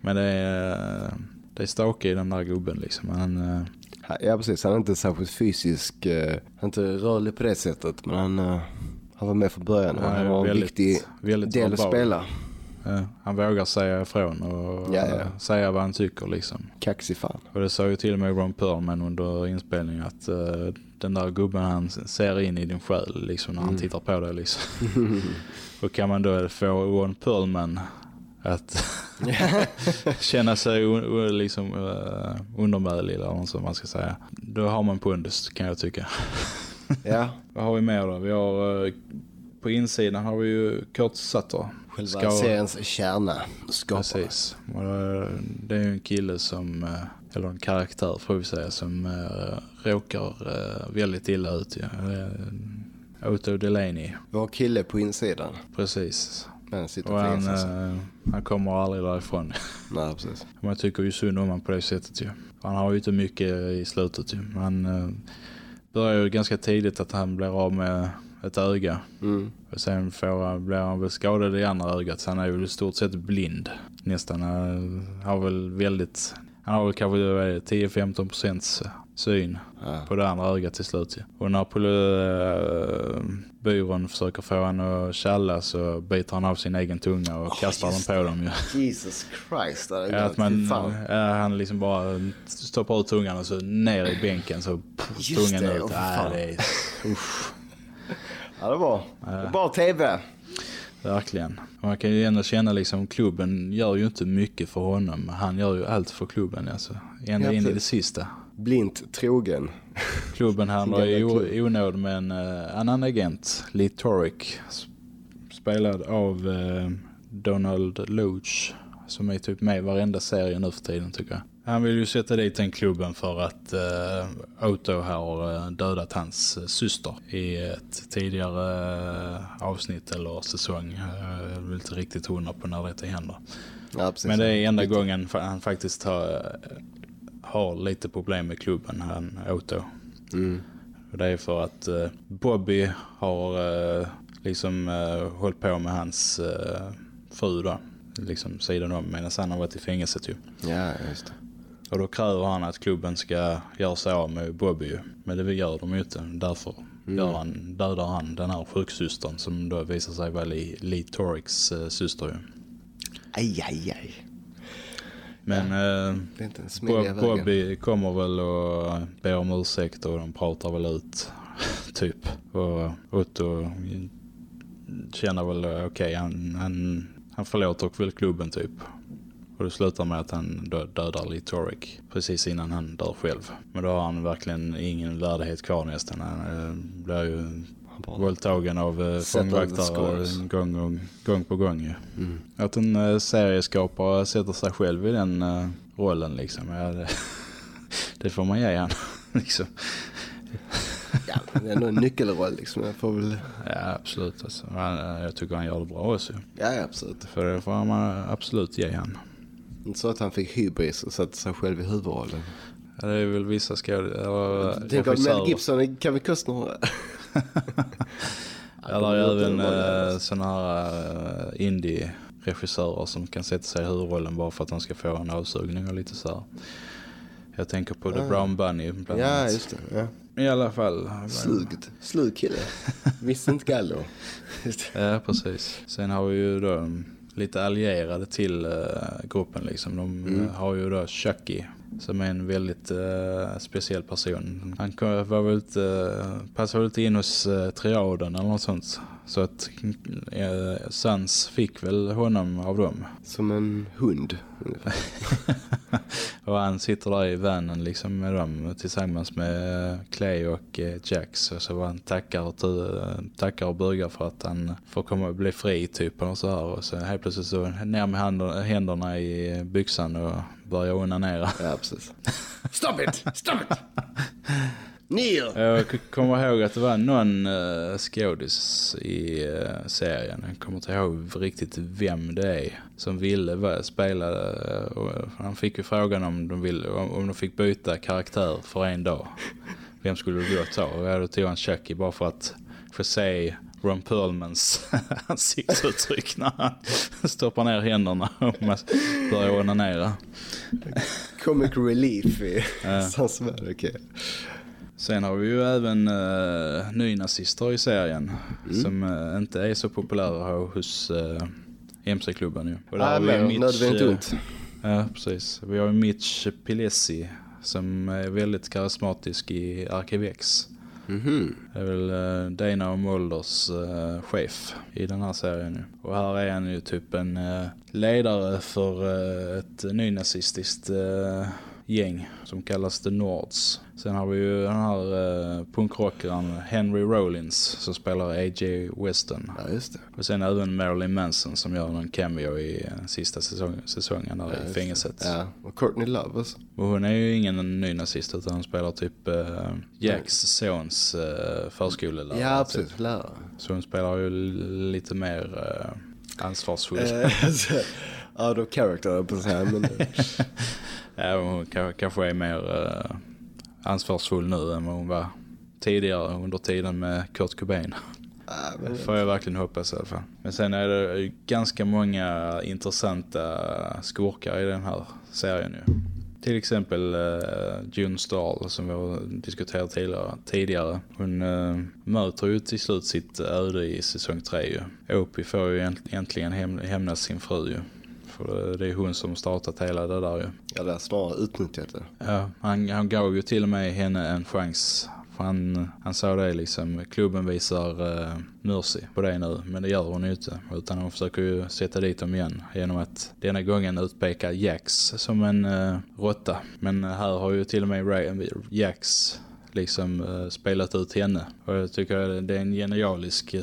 Men det är, det är stak i den där gubben liksom. Han, eh,
ja precis, han är inte särskilt fysisk, han är inte rörlig på det sättet. Men han, han var med från början han var väldigt, en viktig väldigt del att spela.
Ja, han vågar säga ifrån och ja, ja. säga vad han tycker liksom.
Kaxig fan.
Och det sa ju till och med Ron Perlman under inspelningen att uh, den där gubben han ser in i din själ liksom när mm. han tittar på dig liksom. och kan man då få Ron Perlman att känna sig liksom uh, undermälig eller något som man ska säga. Då har man pundus kan jag tycka.
ja.
Vad har vi mer då? Vi har uh, på insidan har vi ju Kurt Sutter.
Själva Ska... seriens kärna. Skapare.
Precis. Det är ju en kille som, eller en karaktär får vi säga, som råkar väldigt illa ut. Otto Delaney.
Vår kille på insidan.
Precis. Men och han, han kommer aldrig därifrån.
Nej, precis.
Man tycker ju synd om honom på det sättet ju. Han har ju inte mycket i slutet ju. Han börjar ju ganska tidigt att han blir av med ett öga. Mm. Och sen får, blir han väl skadad i andra ögat. Så han är ju i stort sett blind. Nästan. Han har väl väldigt... Han har väl kanske 10-15 procents syn ja. på det andra ögat till slut. Och när äh, byrån försöker få han att källa så biter han av sin egen tunga och oh, kastar den på dem.
Ju. Jesus Christ. Det är
att man, ja, han liksom bara stoppar ut tungan och så ner i bänken så pff, tungan det, ut. Oh, ja, det är,
ja, det var, ja. bra tv.
Verkligen. Man kan ju ändå känna liksom klubben gör ju inte mycket för honom. Han gör ju allt för klubben alltså. Ända
Ja,
in i det sista.
Blint trogen.
Klubben handlar i
klubb.
onåd med en uh, annan agent, Lee Torek. Spelad av eh, Donald Loach. Som är typ med i varenda serie nu för tiden tycker jag. Han vill ju sätta dit den klubben för att uh, Otto har eh, dödat hans eh, syster i ett tidigare eh, avsnitt eller säsong. Eh, jag är inte riktigt hundra på när detta händer.
Ja.
Men det är enda gången han faktiskt har, har lite problem med klubben, han Otto.
Mm.
Det är för att eh, Bobby har eh, liksom eh, hållit på med hans eh, fru då. Liksom sidan om medan han har varit i fängelset ju.
Ja, just det.
Och då kräver han att klubben ska göra sig av med Bobby. Men det gör de ju inte. Därför gör han, dödar han den här sjuksystern som då visar sig vara Lee, Lee Toreks eh, syster ju.
Aj, aj, aj.
Men eh,
en smidiga
Bob. Bobby kommer väl och ber om ursäkt och de pratar väl ut typ. Och Otto känner väl eh, okej han, han, han förlåter väl klubben typ. Och det slutar med att han dö- dödar Lee Torek precis innan han dör själv. Men då har han verkligen ingen värdighet kvar nästan. Han eh, blir ju våldtagen av eh, fångvaktare gång, gång, gång på gång ju.
Mm.
Att en eh, serieskapare sätter sig själv i den rollen liksom. Ja, det, det får man ge han. liksom.
Ja, det är nog en nyckelroll liksom. Jag får väl...
Ja, absolut. Alltså. Jag tycker han gör det bra också.
Ja, ja, absolut.
För det får man absolut ge han.
Inte så att han fick hybris och satte sig själv i huvudrollen.
Ja, det är väl vissa skådespelare.
Tänk om Mel Gibson och Kevin Costner.
Eller även uh, sådana här uh, indie-regissörer som kan sätta sig i huvudrollen bara för att de ska få en avsugning och lite så här. Jag tänker på The
Ah.
Brown Bunny bland
Ja,
annat.
just det. Ja.
I alla fall.
Slugt. Slug kille. Inte gallo.
Ja, precis. Sen har vi ju då lite allierade till uh, gruppen liksom. De
Mm.
uh, har ju då Chucky som är en väldigt uh, speciell person. Han var väl inte, uh, passade väl inte in hos uh, triaden eller något sånt. Så att uh, Sans fick väl honom av dem.
Som en hund. ungefär.
Och han sitter där i vanen liksom med dem tillsammans med eh, Clay och eh, Jax. Och så var han tackar och, eh, tackar och bugar för att han får komma och bli fri typ och så här. Och så helt plötsligt så ner med händerna, händerna i byxan och börjar onanera.
Ja, precis. Stop it! Stop it! Neil!
Jag kommer ihåg att det var någon uh, skådis i uh, serien. Jag kommer inte ihåg riktigt vem det är som ville spela. eh, han fick ju frågan om de, ville, om, om de fick byta karaktär för en dag. Vem skulle du då ta? Och då tog han Chucky bara för att få se Ron Perlmans ansiktsuttryck när han stoppar ner händerna och börjar onanera.
Comic relief i
Ja.
Sans okej.
Sen har vi ju även uh, nynazister i serien som eh, inte är så populära hos uh, MC-klubben ju. Och där vi
men
Mitch,
nödvändigt
eh,
ont.
Ja, precis. Vi har ju Mitch Pilesi som är väldigt karismatisk i Arkivex.
Mhm.
Det är väl eh, Dana och Mulders eh, chef i den här serien nu. Och här är han ju typ en eh, ledare för eh, ett nynazistiskt uh, gäng som kallas The Nords. Sen har vi ju den här uh, punkrockaren Henry Rollins som spelar A.J. Weston.
Ja, just det.
Och sen även Marilyn Manson som gör en cameo i eh, sista säsong, säsongen där
Ja,
i
det.
fängelset.
Ja, och Courtney Love alltså.
Och hon är ju ingen nynazist utan hon spelar typ uh, Jacks sons uh, förskolelärare.
Ja,
typ.
precis. Lärare.
Så hon spelar ju lite mer uh, ansvarsfull.
Eh, Out of character, jag på att säga. Men, eh,
hon ka- kanske är mer uh, ansvarsfull nu än vad hon var tidigare under tiden med Kurt Cobain.
ja,
Det får jag verkligen hoppas i alla fall. Men sen är det ganska många intressanta skurkar i den här serien ju. Till exempel uh, June Stahl som vi har diskuterat tidigare. tidigare. Hon uh, möter ju till slut sitt öde i säsong 3 ju. Opie får ju änt- äntligen häm hämnas sin fru ju. För det är hon som startat hela det där ju.
ja, det är snarare utnyttjat det.
Ja, han, han gav ju till och med henne en chans. För Han, han sa det liksom, klubben visar uh, mercy på det nu. Men det gör hon ju inte. Utan hon försöker ju sätta dit dem igen. Genom att denna gången utpeka Jax som en uh, råtta. Men här har ju till och med Ray, Jax liksom uh, spelat ut henne. Och jag tycker det är en genialisk,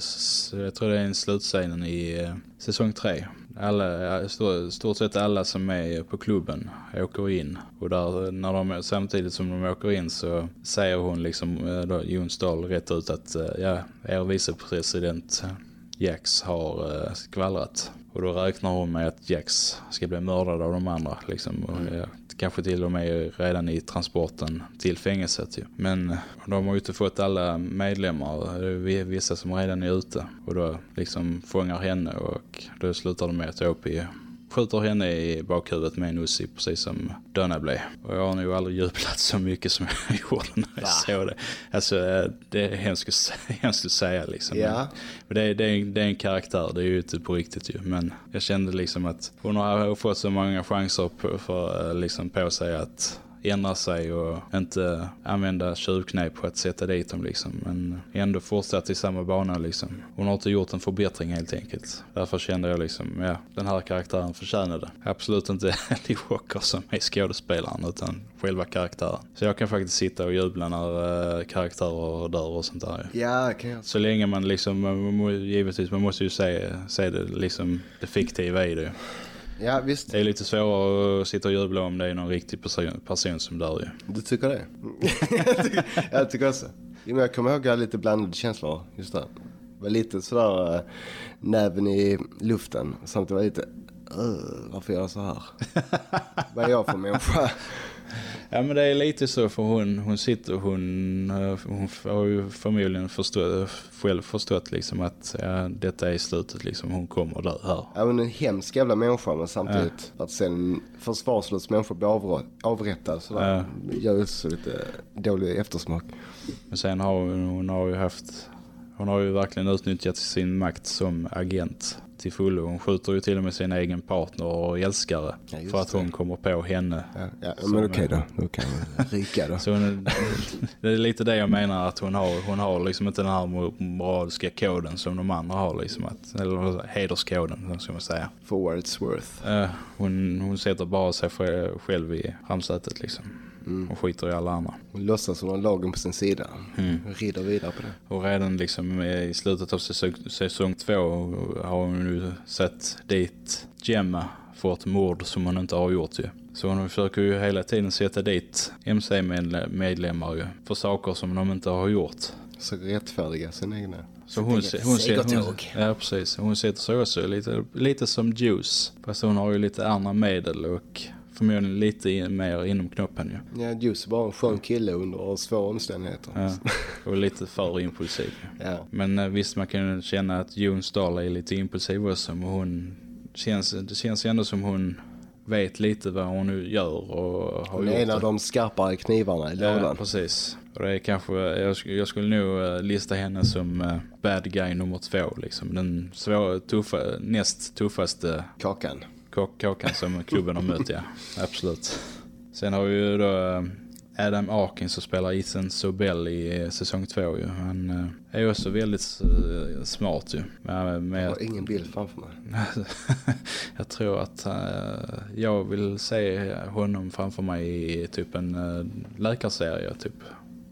jag tror det är en slutscenen i uh, säsong 3 alla, stort sett alla som är på klubben åker in. Och där, när de, samtidigt som de åker in så säger hon liksom, eh, då, Jon Stahl rätt ut att eh, ja, er vicepresident Jax har uh, skvallrat. Och då räknar hon med att Jax ska bli mördad av de andra. Liksom. Och, mm. ja, kanske till och med redan i transporten till fängelset. Ju. Men eh, de har ju inte fått alla medlemmar. Det är vissa som redan är ute. Och då liksom fångar henne och då slutar de med att Opie skjuter henne i bakhuvudet med en Ussi precis som Donna blev. Och jag har nog aldrig jublat så mycket som jag gjorde när jag Va? såg det. Alltså det är hemskt, hemskt att säga liksom. Ja. Men det, är, det, är, det är en karaktär, det är ju inte på riktigt ju. Men jag kände liksom att hon har fått så många chanser på, för, liksom, på sig att ändra sig och inte använda tjuvknep på att sätta dit dem liksom. Men ändå fortsatt i samma bana liksom. Hon har inte gjort en förbättring helt enkelt. Därför kände jag liksom, ja, den här karaktären förtjänade. Absolut inte Lee Walker som är skådespelaren utan själva karaktären. Så jag kan faktiskt sitta och jubla när äh, karaktärer dör och sånt där.
Ja, kan jag.
Så länge man liksom, man, givetvis, man måste ju se, se det liksom, det fiktiva i det.
Ja, visst.
Det är lite svårare att sitta och jubla om det är någon riktig person, person som dör ju.
Du tycker det? jag, tycker, också. jag kommer ihåg att jag hade lite blandade känslor just där. Det var lite sådär äh, näven i luften. Samtidigt var det lite, varför gör jag så här? Vad är jag för människa?
Ja men det är lite så för hon, hon sitter hon, hon har ju förmodligen förstått, själv förstått liksom att ja, detta är slutet liksom, hon kommer dö här.
Ja men en hemsk jävla människa men samtidigt ja. att sen försvarslös människa blir avrättad så ja. gör ju så lite dålig eftersmak.
Men sen har hon, hon har ju haft hon har ju verkligen utnyttjat sin makt som agent till fullo. Hon skjuter ju till och med sin egen partner och älskare ja, för att hon det. kommer på henne.
Ja, ja men okej då. Då kan rika då.
Så hon, det är lite det jag menar att hon har. Hon har liksom inte den här moraliska koden som de andra har. Liksom att, eller hederskoden, ska man säga.
For what it's worth.
Uh, hon, hon sätter bara sig själv i framsätet liksom. Mm. Och skiter i alla andra.
Hon låtsas som har lagen på sin sida. Mm. Rider vidare på det.
Och redan liksom i slutet av säsong, säsong två har hon nu sett dit Gemma för ett mord som hon inte har gjort ju. Så hon försöker ju hela tiden sätta dit MC-medlemmar ju för saker som de inte har gjort.
Så rättfärdiga sin egna.
Så hon, hon, hon, hon, ja, precis. Hon sätter sig också lite, lite som Juice. Fast hon har ju lite andra medel och förmodligen lite mer inom knoppen ju.
Ja, Juice var en skön kille under svåra omständigheter.
Ja, och lite för impulsiv. Ja. Men eh, visst, man kan känna att Jon Stahl är lite impulsiv också. Men hon känns, det känns ändå som hon vet lite vad hon nu gör och har hon gjort.
en av de skarpare knivarna i lådan.
Ja, precis. Och det är kanske, jag, jag skulle nog eh, lista henne som uh, bad guy nummer två. Liksom. Den svår, tuffa, näst tuffaste
kakan
kakan som klubben har mött, ja. Absolut. Sen har vi ju då eh, Adam Arkin som spelar Ethan Sobel i eh, säsong två ju. Han eh, är ju också väldigt smart ju.
Med, med jag har ingen bild framför mig.
jag tror att jag vill se honom framför mig i typ en läkarserie typ.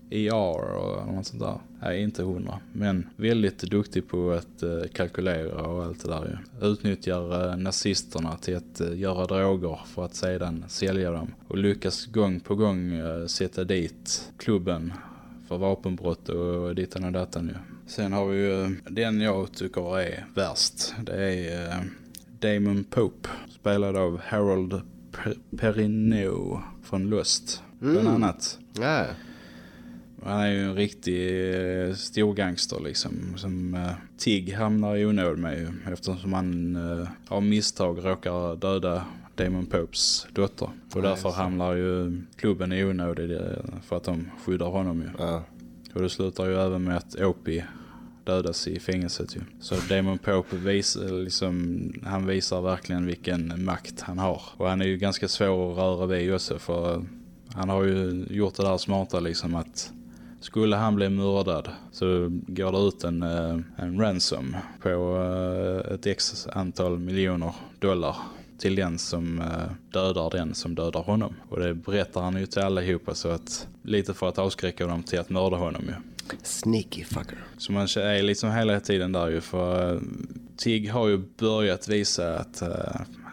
ER och något sånt där. Nej, inte hundra. Men väldigt duktig på att uh, kalkylera och allt det där ju. Utnyttjar uh, nazisterna till att uh, göra droger för att sedan sälja dem. Och lyckas gång på gång sätta dit klubben för vapenbrott och ditan och datan ju. Sen har vi ju den jag tycker är värst. Det är Damon Pope. Spelad av Harold Perrineau från Lust. Mm. Bland annat.
Ja.
Han är ju en riktig eh, storgangster liksom. Som eh, Tig hamnar i onåd med ju. Eftersom han eh, av misstag råkar döda Damon Popes dotter. Och Nej, därför så. hamnar ju klubben i onåd i det, för att de skyddar honom ju. Ja. Och det slutar ju även med att Opie dödas i fängelset ju. Så Damon Pope visar, liksom, han visar verkligen vilken makt han har. Och han är ju ganska svår att röra vid också för han har ju gjort det där smarta liksom att skulle han bli mördad så går det ut en, eh, en ransom på eh, ett x antal miljoner dollar till den som eh, dödar den som dödar honom. Och det berättar han ju till allihopa så att lite för att avskräcka dem till att mörda honom ju.
Sneaky fucker.
Så man är liksom hela tiden där ju för Tig har ju börjat visa att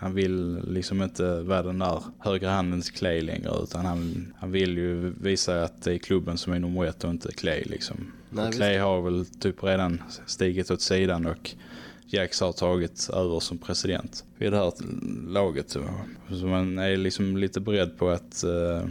han vill liksom inte vara den där högra handens Clay längre utan han, han vill ju visa att det är klubben som är nummer ett och inte Clay liksom.
Nej,
Clay har väl typ redan stigit åt sidan och Jax har tagit över som president vid det här laget. Så man är liksom lite beredd på att uh,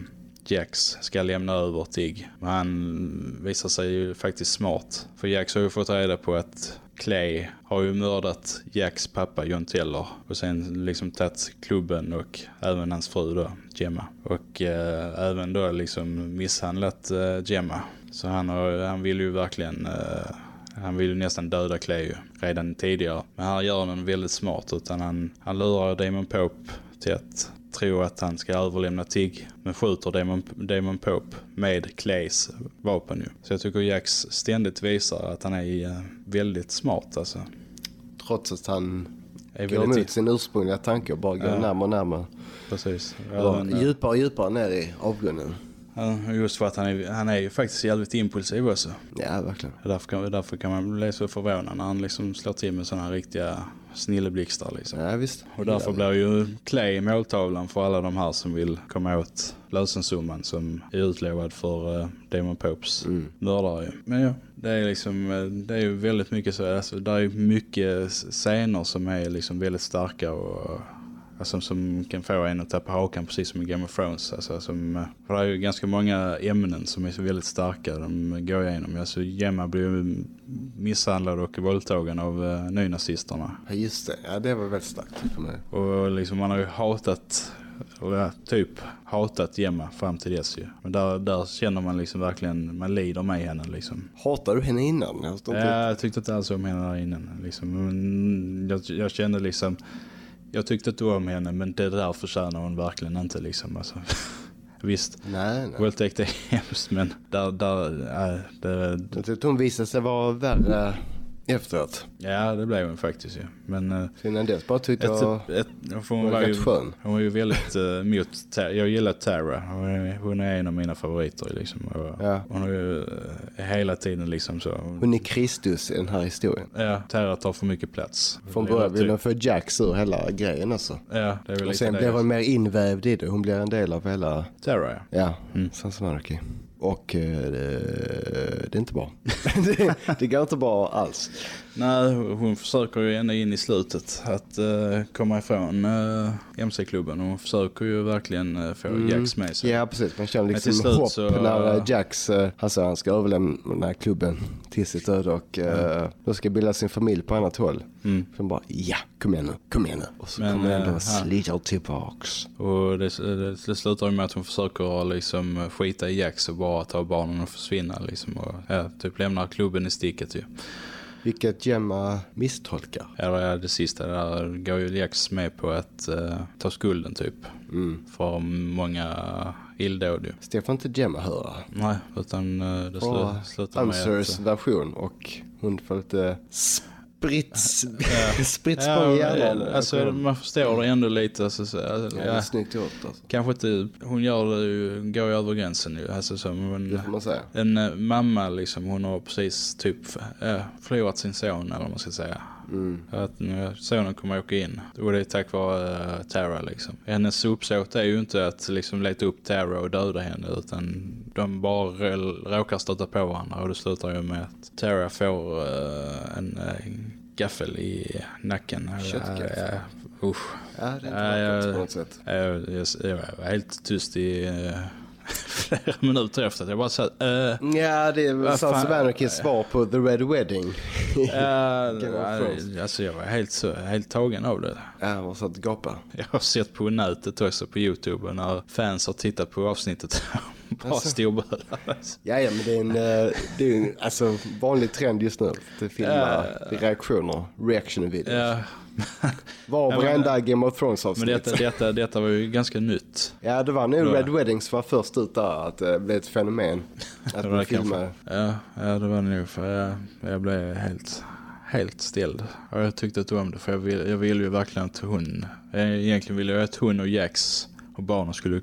Jax ska lämna över Tig. Men han visar sig ju faktiskt smart. För Jax har ju fått reda på att Clay har ju mördat Jacks pappa John Teller och sen liksom tagit klubben och även hans fru då, Gemma. Och eh, även då liksom misshandlat eh, Gemma. Så han, har, han vill ju verkligen... Eh, han vill ju nästan döda Clay ju, redan tidigare. Men här gör han väldigt smart utan han, han lurar Damon Pope till att tror att han ska överlämna Tig men skjuter Damon, Damon Pope med Clays vapen ju. Så jag tycker Jax ständigt visar att han är uh, väldigt smart alltså.
Trots att han är går emot sin ursprungliga tanke och bara går ja. närmare och närmare.
Precis.
Ja, men, djupare och djupare ner i avgrunden.
Just för att han är, han är ju faktiskt jävligt impulsiv också.
Ja, verkligen.
Därför kan, därför kan man bli så förvånad när han liksom slår till med sådana riktiga snilleblixtar liksom.
Ja, visst.
Och därför ja. blir ju Clay måltavlan för alla de här som vill komma åt lösensumman som är utlovad för uh, Damon Popes mm. mördare. Men ja, det är liksom, eh, det är ju väldigt mycket så, alltså det är mycket scener som är liksom väldigt starka och Alltså, som kan få en att tappa hakan precis som i Game of Thrones. Alltså, som, eh, för det är ju ganska många ämnen som är så väldigt starka. De går igenom. Alltså, Gemma blir ju misshandlad och våldtagen av uh, nynazisterna.
Ja just det, ja det var väldigt starkt för mig.
Och liksom man har ju hatat eller typ hatat Gemma fram till dess ju. Men där, där känner man liksom verkligen, man lider med henne liksom.
Hatar du henne innan?
Jag ja, jag tyckte inte alls om henne där innan. Liksom. Men jag, jag kände liksom jag tyckte inte om henne men det där förtjänar hon verkligen inte liksom. Alltså. Visst,
nej, nej.
våldtäkt är hemskt men där, där, äh, det.
Jag tyckte hon visade sig vara värre efteråt.
Ja, det blev hon faktiskt ju. Men eh,
innan dess bara tyckte jag
ett, ett, hon var, var ju, skön. Hon var ju väldigt uh, mot, jag gillar Tara. Hon är, en av mina favoriter liksom. Och,
ja.
Hon är ju uh, hela tiden liksom så.
Hon är Kristus i den här historien.
Ja, Tara tar för mycket plats.
Från början vill hon få Jax ur hela grejen alltså.
Ja, det är väl
Och sen blir hon mer invävd i det. Hon blir en del av hela...
Tara ja.
Ja, mm. Sons of Anarchy. Och eh, det, är inte bra. det, det går inte bra alls.
Nej, hon försöker ju ända in i slutet att uh, komma ifrån uh, MC-klubben. Hon försöker ju verkligen uh, få mm. Jax med sig.
Ja, precis. Man känner liksom hopp så, när Jax, alltså han ska överlämna klubben till sitt öde och mm. då ska bilda sin familj på annat håll. Mm. Så bara, ja, kom igen nu, kom igen nu. Och så Men, kommer ändå uh, slita tillbaks.
Och det, det, det slutar ju med att hon försöker liksom skita i Jax och bara ta barnen och försvinna liksom. Och ja, typ lämnar klubben i sticket ju.
Vilket Gemma misstolkar.
Ja, det är det sista. Där går ju Lex med på att uh, ta skulden typ. Mm. För många illdåd ju.
Får inte Gemma höra.
Nej, utan uh, det slu slutar med
att... Answers version och hon får lite spritt, ja. spritt ja, hjärnan.
Alltså man förstår det ändå lite. Alltså, så, alltså,
ja, ja. snyggt gjort alltså.
Kanske inte, hon gör det ju, går ju över gränsen ju. Alltså, så, men,
säga.
En uh, mamma liksom, hon har precis typ uh, förlorat sin son eller vad man ska säga. Mm. Att sonen kommer åka in. Och det är tack vare uh, Tara liksom. Hennes uppsåt är ju inte att liksom leta upp Tara och döda henne utan de bara råkar stöta på varandra och det slutar ju med att Tara får uh, en uh, gaffel i nacken.
Köttgaffel.
Uh, usch.
Ja, det är inte uh, på något sätt.
Jag, jag, jag var helt tyst i flera minuter efter att jag bara sa uh,
Ja, det är Sons of Anarchys svar på The Red Wedding.
uh, alltså jag var helt, helt tagen av det.
Ja, jag var så att gapa.
Jag har sett på nätet också på Youtube när fans har tittat på avsnittet bara alltså. storbölar.
Ja, ja, men det är en, eh, det är en alltså, vanlig trend just nu. Det filmar uh, reaktioner, reaction video.
Ja,
Var
men-
varenda Game of Thrones
Men
avsnitt.
detta, detta, detta var ju ganska nytt.
Ja, det var
Ja.
Red Wedding som var först ut där, att det blev ett fenomen. Att man filmade.
Ja, ja, det var nog för jag, jag blev helt, helt ställd. Och jag tyckte inte om det för jag ville jag vill ju verkligen att hon, jag egentligen ville jag att hon och Jax och barnen skulle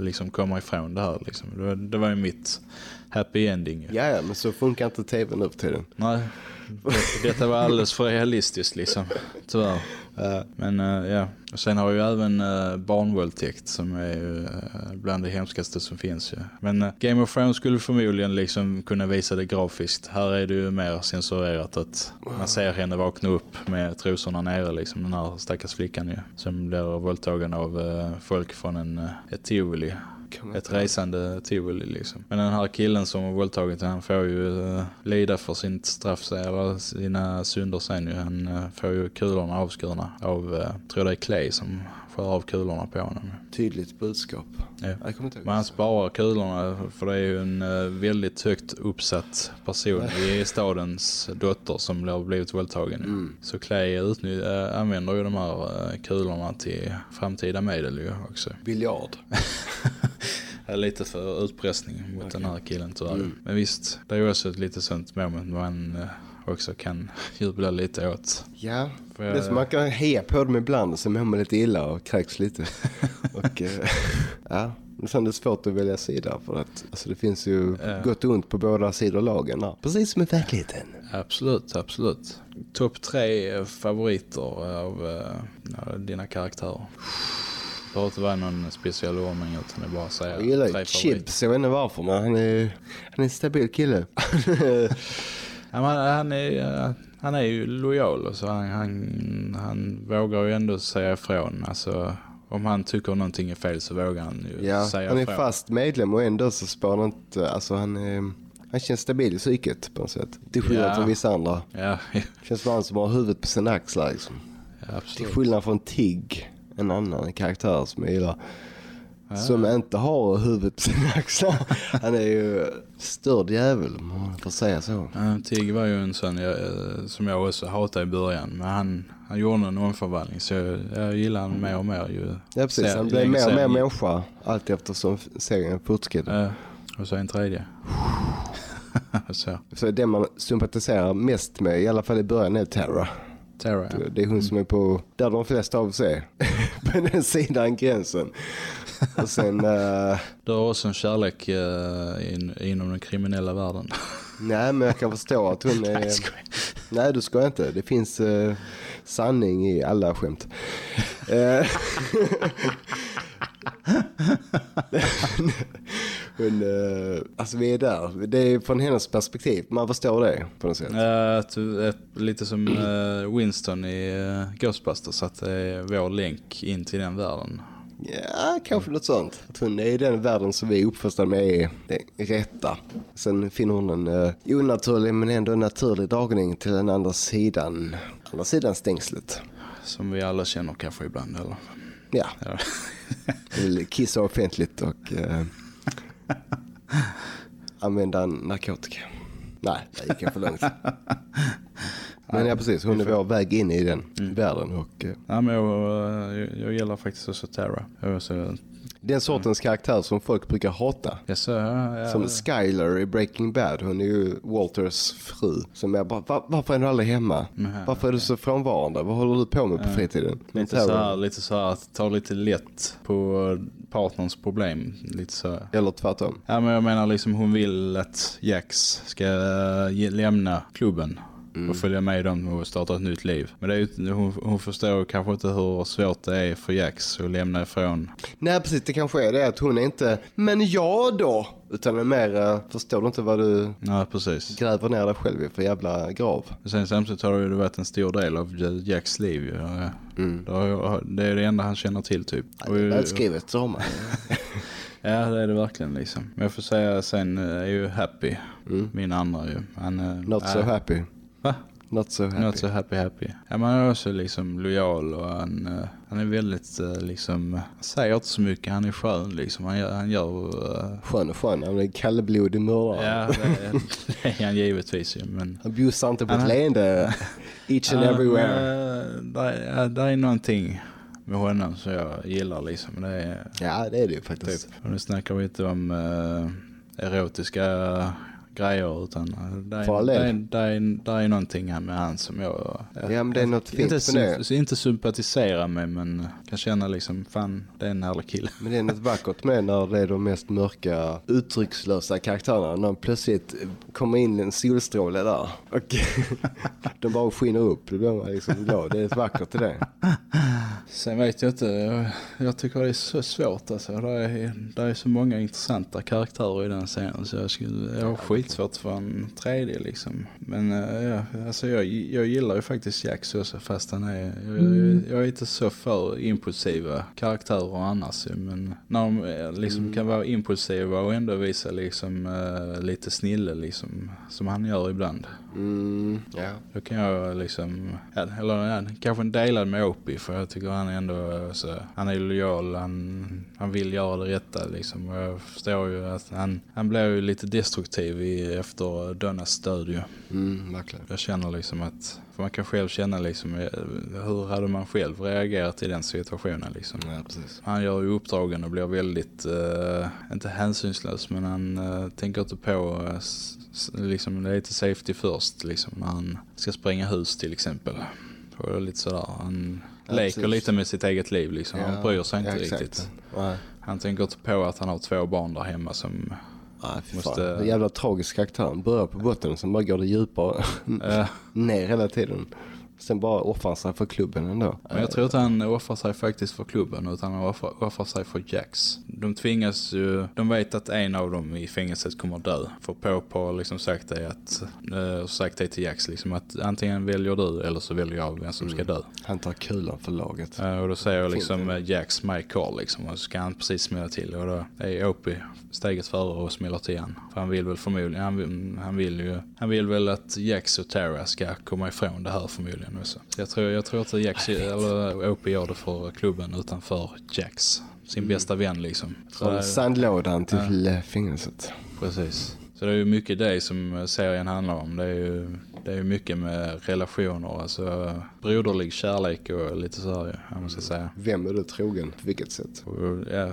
liksom komma ifrån det här liksom. Det var, det var ju mitt happy ending.
Ja, men så funkar inte tv nu för tiden.
Nej, detta var alldeles för realistiskt liksom, tyvärr.
Ja.
Men eh, ja, och sen har ju även uh, barnvåldtäkt som är ju eh, bland det hemskaste som finns ju. Men eh, Game of Thrones skulle förmodligen liksom kunna visa det grafiskt. Här är det ju mer censurerat att man ser henne vakna upp med trosorna nere liksom, den här stackars flickan ju. Som blir våldtagen av eh, folk från en, eh, ett tivoli. Ett resande tivoli liksom. Men den här killen som har våldtagit han får ju uh, lida för sitt straff, eller sina synder sen ju. Han eh, får ju kulorna avskurna av, uh, tror det är Clay som skär av kulorna på honom.
Tydligt budskap.
Ja.
Jag kommer inte ihåg.
Men han sparar kulorna för det är ju en eh, väldigt högt uppsatt person i stadens dotter som har blivit våldtagen.
Mm.
Så Clay äh, använder ju de här eh, kulorna till framtida medel ju också.
Biljard.
lite för utpressning mot
Okej.
den här killen tyvärr.
Mm.
Men visst, det är ju också ett lite sånt moment man eh, också kan jubla lite åt.
Ja,
För
det är som man kan heja på dem ibland och så mår man lite illa och kräks lite. och eh, ja, det svårt att välja sida för att alltså, det finns ju
Ja.
gott och ont på båda sidor lagen där. Precis som i verkligheten.
Absolut, absolut. Topp tre eh, favoriter av eh, ja, dina karaktärer. Det behöver inte vara någon speciell ordning utan det är bara att säga
Jag gillar. Chips, jag vet inte varför men han är, han är en stabil kille.
Men han, är, eh, han är ju lojal och så han, han, han vågar ju ändå säga ifrån. Alltså, om han tycker någonting är fel så vågar han ju
ja,
säga
han är
ifrån.
fast medlem och ändå så spår han inte, alltså han är, han känns stabil i psyket på något sätt. Till skillnad
Ja.
från vissa andra.
Ja,
Känns som han som har huvudet på sina axlar liksom.
ja,
Till skillnad från Tigg, en annan karaktär som jag gillar.
Ja.
Som inte har huvudet på sina axlar. Han är ju störd jävel om man får säga så.
Ja, Tigg var ju en sån jag, eh, som jag också hatade i början. Men han, han gjorde en omförvandling så jag, jag gillar honom mer och mer. Ju,
Ja precis,
ser-
han
längre
mer och mer människa allt eftersom serien fortskrider.
Ja, och så en tredje. så,
Så det man sympatiserar mest med, i alla fall i början, är Terra.
Terra. Ja.
Det är hon som är på, där de flesta av oss är. på den sidan gränsen. Och sen, eh,
Du har också en kärlek eh, in, inom den kriminella världen.
nej men jag kan förstå att hon är...
Skojar.
Nej, du ska inte. Det finns eh, sanning i alla skämt. Eh, alltså vi är där. Det är från hennes perspektiv. Man förstår det på något sätt.
Är lite som Winston i uh, Ghostbusters. Att det är vår länk in till den världen.
Ja, kanske något sånt. Att hon är i den världen som vi är uppfostrade med är det rätta. Sen finner hon en uh, onaturlig men ändå naturlig dragning till den andra sidan. Andra sidan stängslet.
Som vi alla känner kanske ibland. Eller?
Ja,
Ja.
vill kissa offentligt och eh, använda narkotika. Nej, det gick jag för långt. Men ja, precis. Hon är vår väg in i den världen. Och, eh,
Ja, men jag, jag, jag gillar faktiskt också Terra. Jag,
den sortens karaktär som folk brukar hata.
jag så, ja, ja,
Som Skyler i Breaking Bad. Hon är ju Walters fru. Som är bara, "Va- varför är du aldrig hemma?
Mhm.
Varför är du så frånvarande? Vad håller du på med på fritiden? Men
Lite så, här, lite så här att ta lite lätt på partners problem. Lite så.
Eller tvärtom.
Ja, men jag menar liksom hon vill att Jax ska lämna klubben och följa med dem och starta ett nytt liv. Men det är ju, hon, hon förstår kanske inte hur svårt det är för Jax att lämna ifrån.
Nej precis, det kanske är det att hon är inte, men jag då? Utan är mer, eh, förstår du inte vad du
Ja, precis.
gräver ner dig själv i för jävla grav?
Sen samtidigt har det ju varit en stor del av Jacks liv. ju. Ja,
Mm.
Det, är det enda han känner till typ.
Ja, det är välskrivet drama.
Ja, det är det verkligen liksom. Men jag får säga sen eh, är ju Happy,
Mm.
min andra ju. Han, eh,
Not so
äh,
happy.
Va?
Not so happy.
Not so happy happy. Ja, men han är också liksom lojal och han, eh, han är väldigt eh, liksom, han säger inte så mycket, han är skön liksom. Han gör, han gör eh,
Skön och skön, han är en kallblodig mördare.
ja det är, det är han givetvis ju. Men
Han bjussar inte på
Han
ett leende each and everywhere.
eh, där, är- ja, där är någonting med honom som jag gillar liksom. Det är,
Ja, det är det ju faktiskt.
typ, och nu snackar vi inte om erotiska grejer utan eh,
all
är, där, är, där, är, där är någonting här med han som jag
Ja, men det är något fint
inte,
med det.
inte sympatisera med men kan känna liksom fan det är en härlig kille.
Men det är något vackert med när det är de mest mörka, uttryckslösa karaktärerna. När plötsligt kommer in en solstråle där och de bara skiner upp. Då blir man liksom glad. Det är ett vackert i det.
Sen vet jag inte, jag, jag tycker det är så svårt alltså. Det är, det är så många intressanta karaktärer i den scenen så jag, skulle, jag har skitsvårt för en tredje liksom. Men eh, ja, alltså jag, jag gillar ju faktiskt Jax också fast han är, jag, jag är inte så för impulsiva karaktärer annars men när de eh, liksom kan vara impulsiva och ändå visa liksom eh, lite snille liksom som han gör ibland.
Mm, ja.
Då kan jag liksom, eller kanske en delad med Opie för jag tycker han är ändå, alltså, han är lojal, han, han vill göra det rätta liksom. Och jag förstår ju att han, han blir ju lite destruktiv i, efter Donnas död ju.
Mm, verkligen.
Jag känner liksom att, för man kan själv känna liksom, eh, hur hade man själv reagerat i den situationen liksom.
Ja.
Han gör ju uppdragen och blir väldigt, eh, inte hänsynslös men han eh, tänker inte på, eh, liksom lite safety först liksom när han ska spränga hus till exempel. Och lite sådär, han
Ja,
leker
precis.
lite med sitt eget liv liksom, han bryr sig inte
ja,
riktigt. Han tänker inte på att han har två barn där hemma som, Måste-.
Det jävla tragisk karaktär. Börjar på botten och sen bara går det djupare ner hela tiden. Sen bara offrar sig för klubben ändå.
Men jag tror inte han offrar sig faktiskt för klubben utan han offrar, offrar sig för Jax. De tvingas ju, de vet att en av dem i fängelset kommer dö. För Pope har liksom sagt det att, eh, sagt det till Jax liksom att antingen väljer du eller så väljer jag vem som ska dö.
Han tar kulan för laget.
Eh, och då säger
Fint,
liksom eh, Jax my call liksom och så ska han precis smälla till och då är Opie steget före och smäller till han. För han vill väl förmodligen, han han vill ju, han vill väl att Jax och Tara ska komma ifrån det här förmodligen också. Så jag tror, jag tror inte Jax, eller Opie gör det för klubben utan för Jax. Sin bästa vän liksom.
Från sandlådan till eh, fängelset.
Precis. Så det är ju mycket det som serien handlar om. Det är ju, det är ju mycket med relationer, alltså broderlig kärlek och lite så här, ja, man ska säga.
Vem är du trogen? På vilket sätt?
Och, ja,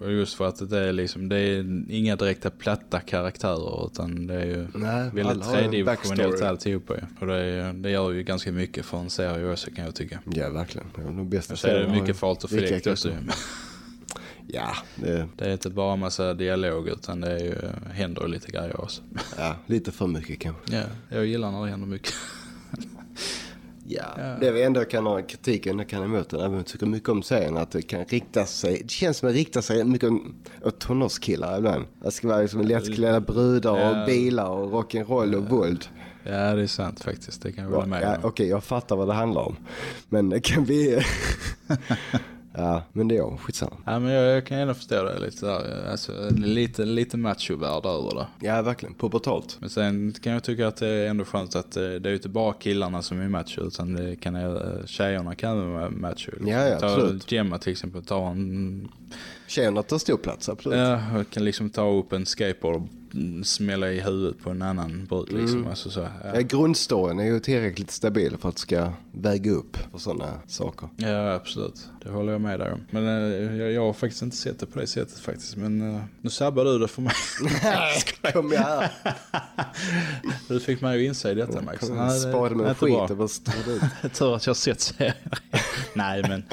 och just för att det är liksom, det är inga direkta platta karaktärer utan det är ju
Nej,
väldigt tredimensionellt alltihopa ju. Och det, är, det gör ju ganska mycket för en serie också kan jag tycka.
Ja, verkligen. Ja, de bästa
Och så är det mycket fart och fläkt också.
Ja, det,
Det är inte bara massa dialog utan det är ju, händer ju lite grejer också.
ja, lite för mycket kanske.
Ja, jag gillar när det händer mycket.
Ja,
Ja.
det vi ändå kan ha kritiken jag kan emot den, även om jag tycker mycket om serien, att det kan rikta sig, det känns som att det riktar sig mycket åt tonårskillar ibland. Det ska vara liksom lättklädda brudar
Ja.
och bilar och rock'n'roll och våld.
Ja, det är sant faktiskt. Det kan jag
Ja,
hålla med
ja. Okej, jag fattar vad det handlar om. Men det kan bli... ja, men det är jag, skitsamma.
Ja, men jag, jag kan ändå förstå det lite där. Alltså, lite, lite machovärld över det.
Ja, verkligen. Pubertalt.
Men sen kan jag tycka att det är ändå skönt att eh, det är ju inte bara killarna som är macho utan det kan, eh, tjejerna kan vara macho. liksom.
Ja, ja,
Ta
absolut.
Gemma till exempel, ta en,
Tjejerna tar stor plats, absolut.
ja, och kan liksom ta upp en skateboard och smälla i huvudet på en annan brud liksom.
Mm.
Alltså, så,
Ja,
ja.
grundstoryn är ju tillräckligt stabil för att ska väga upp för sådana saker.
ja, absolut. Det håller jag med dig om. Men eh, jag, jag har faktiskt inte sett det på det sättet faktiskt. Men eh, nu sabbar du det för mig.
Kom jag här.
Du fick mig att inse detta Max. Nej,
jag
det-
med skit och bara strödde ut.
Tur att jag har sett serien. Nej men.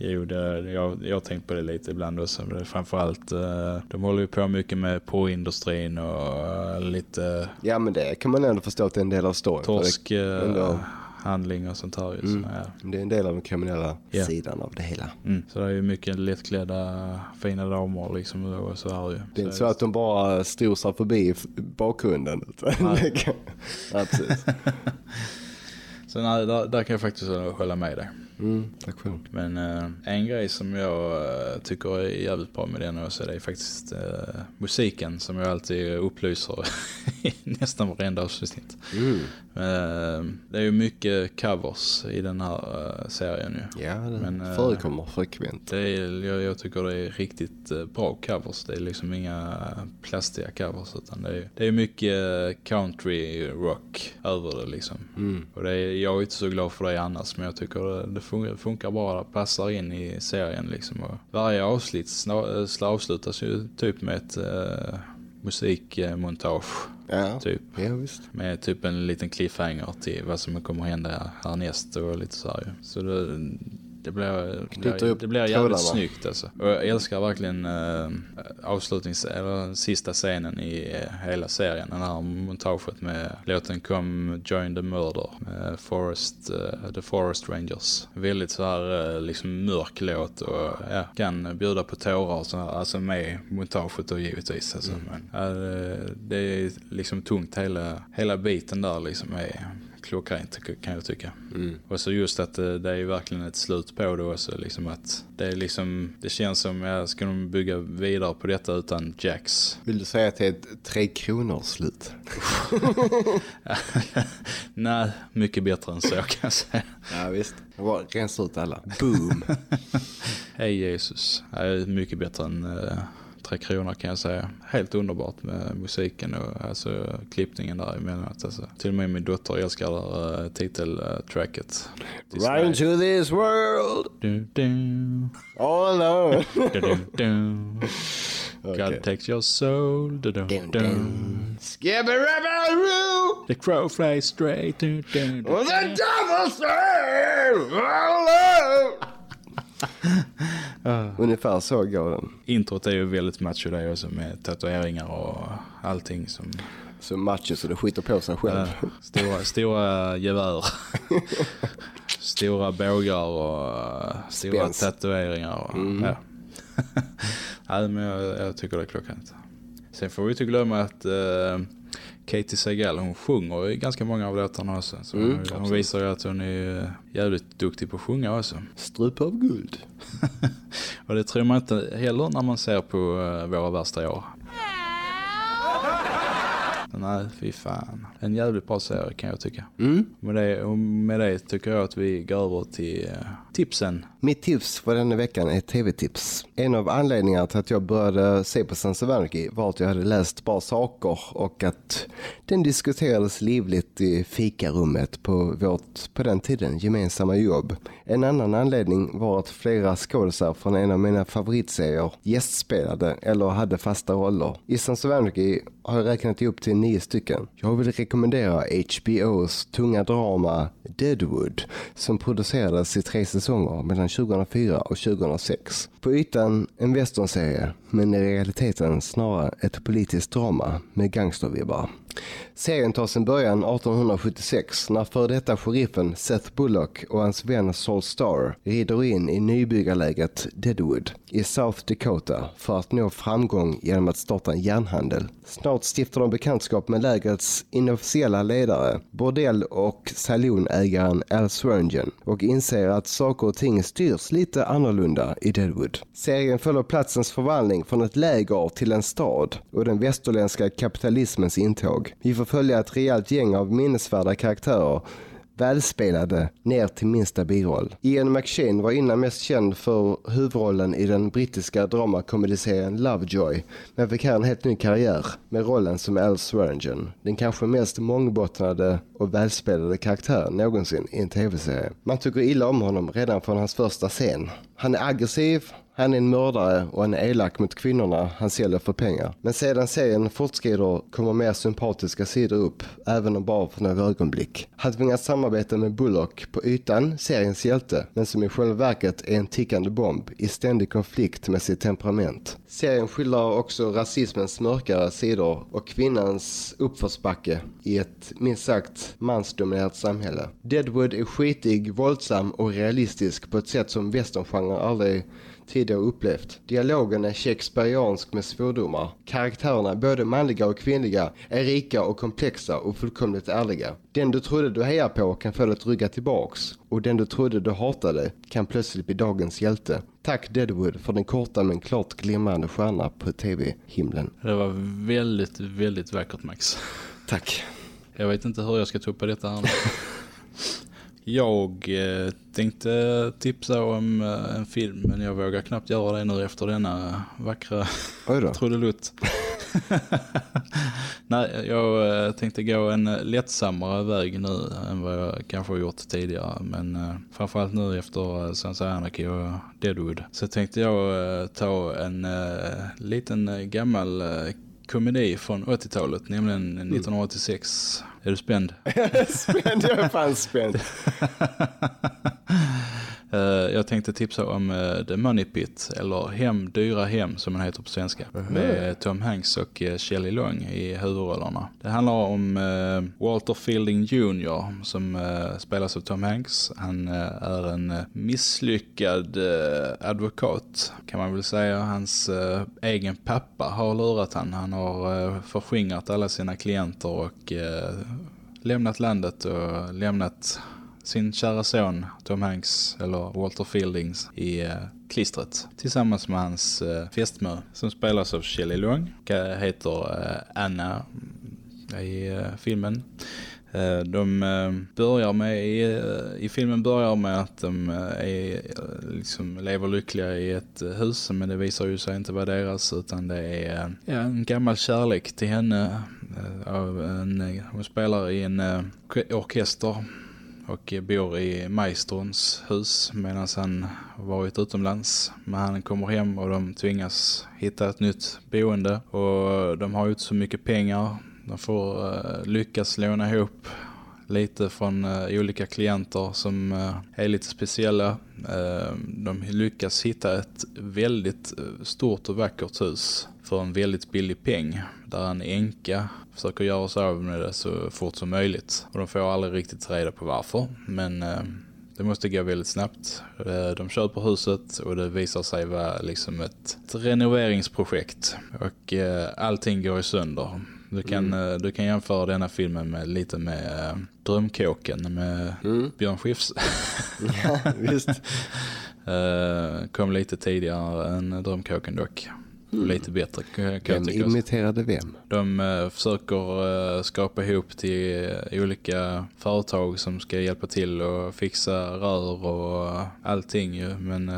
Jo, det, jag, jag tänkt på det lite ibland också. Framförallt, eh, de håller ju på mycket med porrindustrin och eh, lite
Ja, men det kan man ändå förstå att det är en del av storyn.
torsk eh,
ändå-
handling och sånt här.
Mm.
Så, ja.
Det är en del av den kriminella
Ja.
sidan av det hela.
mm. så det är ju mycket lättklädda fina damer liksom och så här ju.
Det är inte så att de bara strosar förbi bakgrunden. ja, precis.
Så nej, där, där kan jag faktiskt hålla med dig.
Mm, tack själv.
Men eh, en grej som jag eh, tycker är jävligt bra med den också det är faktiskt eh, musiken som jag alltid upplyser i nästan varenda avsnitt.
Mm.
Eh, det är ju mycket covers i den här eh, serien ju.
Ja, det
Men, eh,
förekommer frekvent.
Det är, jag, jag tycker det är riktigt eh, bra covers. Det är liksom inga plastiga covers utan det är, det är mycket country rock över det liksom.
Mm.
Och det är, jag är inte så glad för det annars men jag tycker det, det funkar, funkar det passar in i serien liksom. Och varje avsnitt sla- avslutas ju typ med ett eh, musikmontage
Ja.
typ.
ja.
Med typ en liten cliffhanger till vad som kommer hända härnäst och lite så här. Så det, det blir,
Knyter
det, blir jävligt
trådarna.
snyggt alltså. Och jag älskar verkligen äh, avslutnings, eller sista scenen i eh, hela serien. Den här montaget med låten Come Join the Murder med Forest, eh, The Forest Rangers. Väldigt så här eh, liksom mörk låt och ja, kan bjuda på tårar och så här, alltså med montaget då givetvis. Alltså. Men, ja, det- det är liksom tungt hela, hela biten där liksom är klockrent kan jag tycka.
Mm.
Och så just att det, det är verkligen ett slut på det också. Liksom att det är liksom, det känns som jag ska de bygga vidare på detta utan Jax.
Vill du säga att det är ett tre kronor slut?
Nej, mycket bättre än så kan jag säga.
Ja, visst. Det var rensa ut alla. Boom.
Hej Jesus. Det är mycket bättre än uh, Tre Kronor kan jag säga. Helt underbart med musiken och alltså, klippningen där emellanåt. Alltså. Till och med min dotter älskar uh, titeltracket.
Run to this world.
Du, du,
All alone.
du, du, du. God takes your soul. Du, du,
Dun,
du.
dun. Skibberabberoo.
The crow flies straight. Du, du, du.
Och the devil says alone. Ungefär så går den.
Introt är ju väldigt macho det också med tatueringar och allting som
Så macho så det skiter på sig själv.
äh, stora, stora gevär. stora bågar och äh, stora
Spänst.
tatueringar. Och,
Mm.
ja. ja, men jag, jag tycker det är klockrent. Sen får vi inte glömma att äh, Katie Segal hon sjunger i ganska många av låtarna också. Så
Mm,
hon,
absolut.
visar ju att hon är äh, jävligt duktig på att sjunga också.
Strupe av guld.
Och det tror man inte heller när man ser på uh, våra värsta år. Nej, fy fan. En jävligt bra serie kan jag tycka.
Mm.
Med det, med det tycker jag att vi går över till uh, tipsen.
Mitt tips för denna veckan är tv-tips. En av anledningarna till att jag började se på Sons of Anarchy var att jag hade läst bra saker och att den diskuterades livligt i fikarummet på vårt, på den tiden, gemensamma jobb. En annan anledning var att flera skådisar från en av mina favoritserier gästspelade eller hade fasta roller. I Sons of Anarchy har jag räknat ihop till nio stycken. Jag vill rekommendera HBOs tunga drama Deadwood som producerades i tre säsonger mellan 2004 och 2006. På ytan en westernserie men i realiteten snarare ett politiskt drama med gangstervibbar. Serien tar sin början 1876 när före detta sheriffen Seth Bullock och hans vän Saul Starr rider in i nybyggarläget Deadwood i South Dakota för att nå framgång genom att starta en järnhandel. Snart stiftar de bekantskap med lägrets inofficiella ledare, bordell och saloonägaren Al Swearingen och inser att saker och ting styrs lite annorlunda i Deadwood. Serien följer platsens förvandling från ett läger till en stad och den västerländska kapitalismens intåg. Vi får följa ett rejält gäng av minnesvärda karaktärer välspelade ner till minsta biroll. Ian McShane var innan mest känd för huvudrollen i den brittiska dramakomediserien Lovejoy, men fick här en helt ny karriär med rollen som Al Swearingen, den kanske mest mångbottnade och välspelade karaktären någonsin i en tv-serie. Man tycker illa om honom redan från hans första scen. Han är aggressiv, han är en mördare och han är elak mot kvinnorna han säljer för pengar. Men sedan serien fortskrider kommer mer sympatiska sidor upp, även om bara för några ögonblick. Han tvingas samarbeta med Bullock, på ytan seriens hjälte, men som i själva verket är en tickande bomb i ständig konflikt med sitt temperament. Serien skildrar också rasismens mörkare sidor och kvinnans uppförsbacke i ett minst sagt mansdominerat samhälle. Deadwood är skitig, våldsam och realistisk på ett sätt som westerngenren aldrig tidigare upplevt. Dialogen är shakespeariansk med svordomar. Karaktärerna, både manliga och kvinnliga, är rika och komplexa och fullkomligt ärliga. Den du trodde du hejar på kan få dig att rygga tillbaks och den du trodde du hatade kan plötsligt bli dagens hjälte. Tack Deadwood för den korta men klart glimrande stjärna på tv-himlen.
Det var väldigt, väldigt vackert Max.
Tack.
Jag vet inte hur jag ska tuppa detta här. Jag eh, tänkte tipsa om eh, en film men jag vågar knappt göra det nu efter denna vackra trudelutt. Nej, jag eh, tänkte gå en lättsammare väg nu än vad jag kanske har gjort tidigare. Men framförallt nu efter Sons Anarchy och Deadwood. Så tänkte jag ta en liten gammal komedi från 80-talet, nämligen 1986. Mm. Är du spänd?
spänd, jag är fan spänd.
Uh, jag tänkte tipsa om uh, The Money Pit, eller Hem, Dyra Hem som den heter på svenska. Uh -huh. Med Tom Hanks och uh, Shelley Long i huvudrollerna. Det handlar om Walter Fielding Jr. som spelas av Tom Hanks. Han är en misslyckad advokat kan man väl säga. Hans egen pappa har lurat han. Han har förskingrat alla sina klienter och lämnat landet och lämnat sin kära son Tom Hanks eller Walter Fieldings i eh, klistret tillsammans med hans eh, fästmö som spelas av Shelley Long eh, heter eh, Anna mm, i eh, filmen. Eh, de eh, börjar med i, i filmen börjar med att de är, liksom lever lyckliga i ett hus men det visar ju sig inte vara deras utan det är ja, en gammal kärlek till henne av en, hon spelar i en orkester och bor i Maestrons hus medan han varit utomlands. Men han kommer hem och de tvingas hitta ett nytt boende och de har ju inte så mycket pengar. De får uh, lyckas låna ihop lite från uh, olika klienter som uh, är lite speciella. Uh, de lyckas hitta ett väldigt stort och vackert hus för en väldigt billig peng där en enka försöker göra sig av med det så fort som möjligt. Och de får aldrig riktigt reda på varför. Men eh, det måste gå väldigt snabbt. Eh, de köper huset och det visar sig vara liksom ett, renoveringsprojekt. Och eh, allting går i sönder. Du kan, mm. Du kan jämföra denna filmen med lite med Drömkåken med mm. Björn Skifs.
ja, visst.
kom lite tidigare än Drömkåken dock. Mm. Lite bättre kan
jag vem tycka. imiterade vem?
De uh, försöker uh, skapa ihop till uh, olika företag som ska hjälpa till och fixa rör och allting ju. Men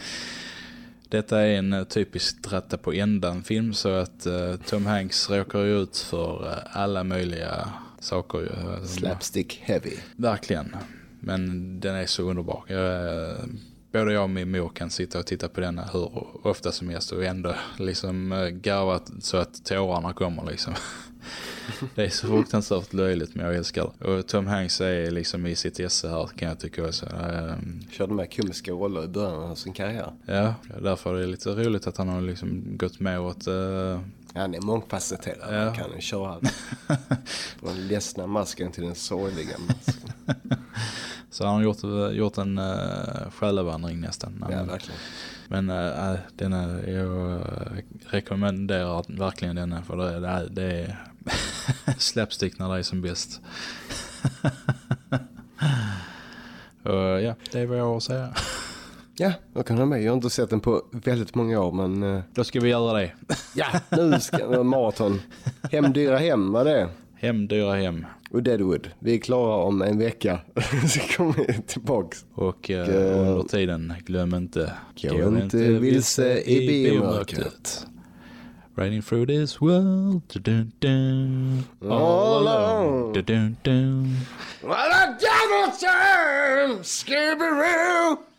detta är en typisk dratta på ändan film så att Tom Hanks råkar ut för alla möjliga saker. Ju.
Slapstick heavy.
Verkligen. Men den är så underbar. Jag både jag och min mor kan sitta och titta på denna hur ofta som helst och ändå liksom eh, garvat så att tårarna kommer liksom. Det är så fruktansvärt löjligt men jag älskar det. Och Tom Hanks är liksom i sitt esse här kan jag tycka också.
Um, Körde med komiska roller i början av sin karriär.
Ja, därför är det lite roligt att han har liksom gått med åt... Uh,
han är mångfacetterad. Ja. Han kan köra den ledsna masken till den sorgliga masken.
Så han har gjort, gjort en uh, själavandring nästan.
Ja, verkligen.
Men uh, den är, jag rekommenderar verkligen denna för det, det, det är släppstick när det är som bäst. Och, ja, det är vad jag har att säga.
Ja, jag kan ha med. Jag har inte sett den på väldigt många år, men... Uh...
Då ska vi göra det.
ja, nu ska vi maraton. Hem, dyra hem, vad det är.
Hem, dyra hem.
Och Deadwood. Vi är klara om en vecka. Så kommer vi tillbaka.
Och uh, under tiden, glöm inte.
Gå, gå inte vilse i biomörkret.
Riding through this world dun, dun, dun, All alone dun, dun, dun. What a devil time Scooby-Doo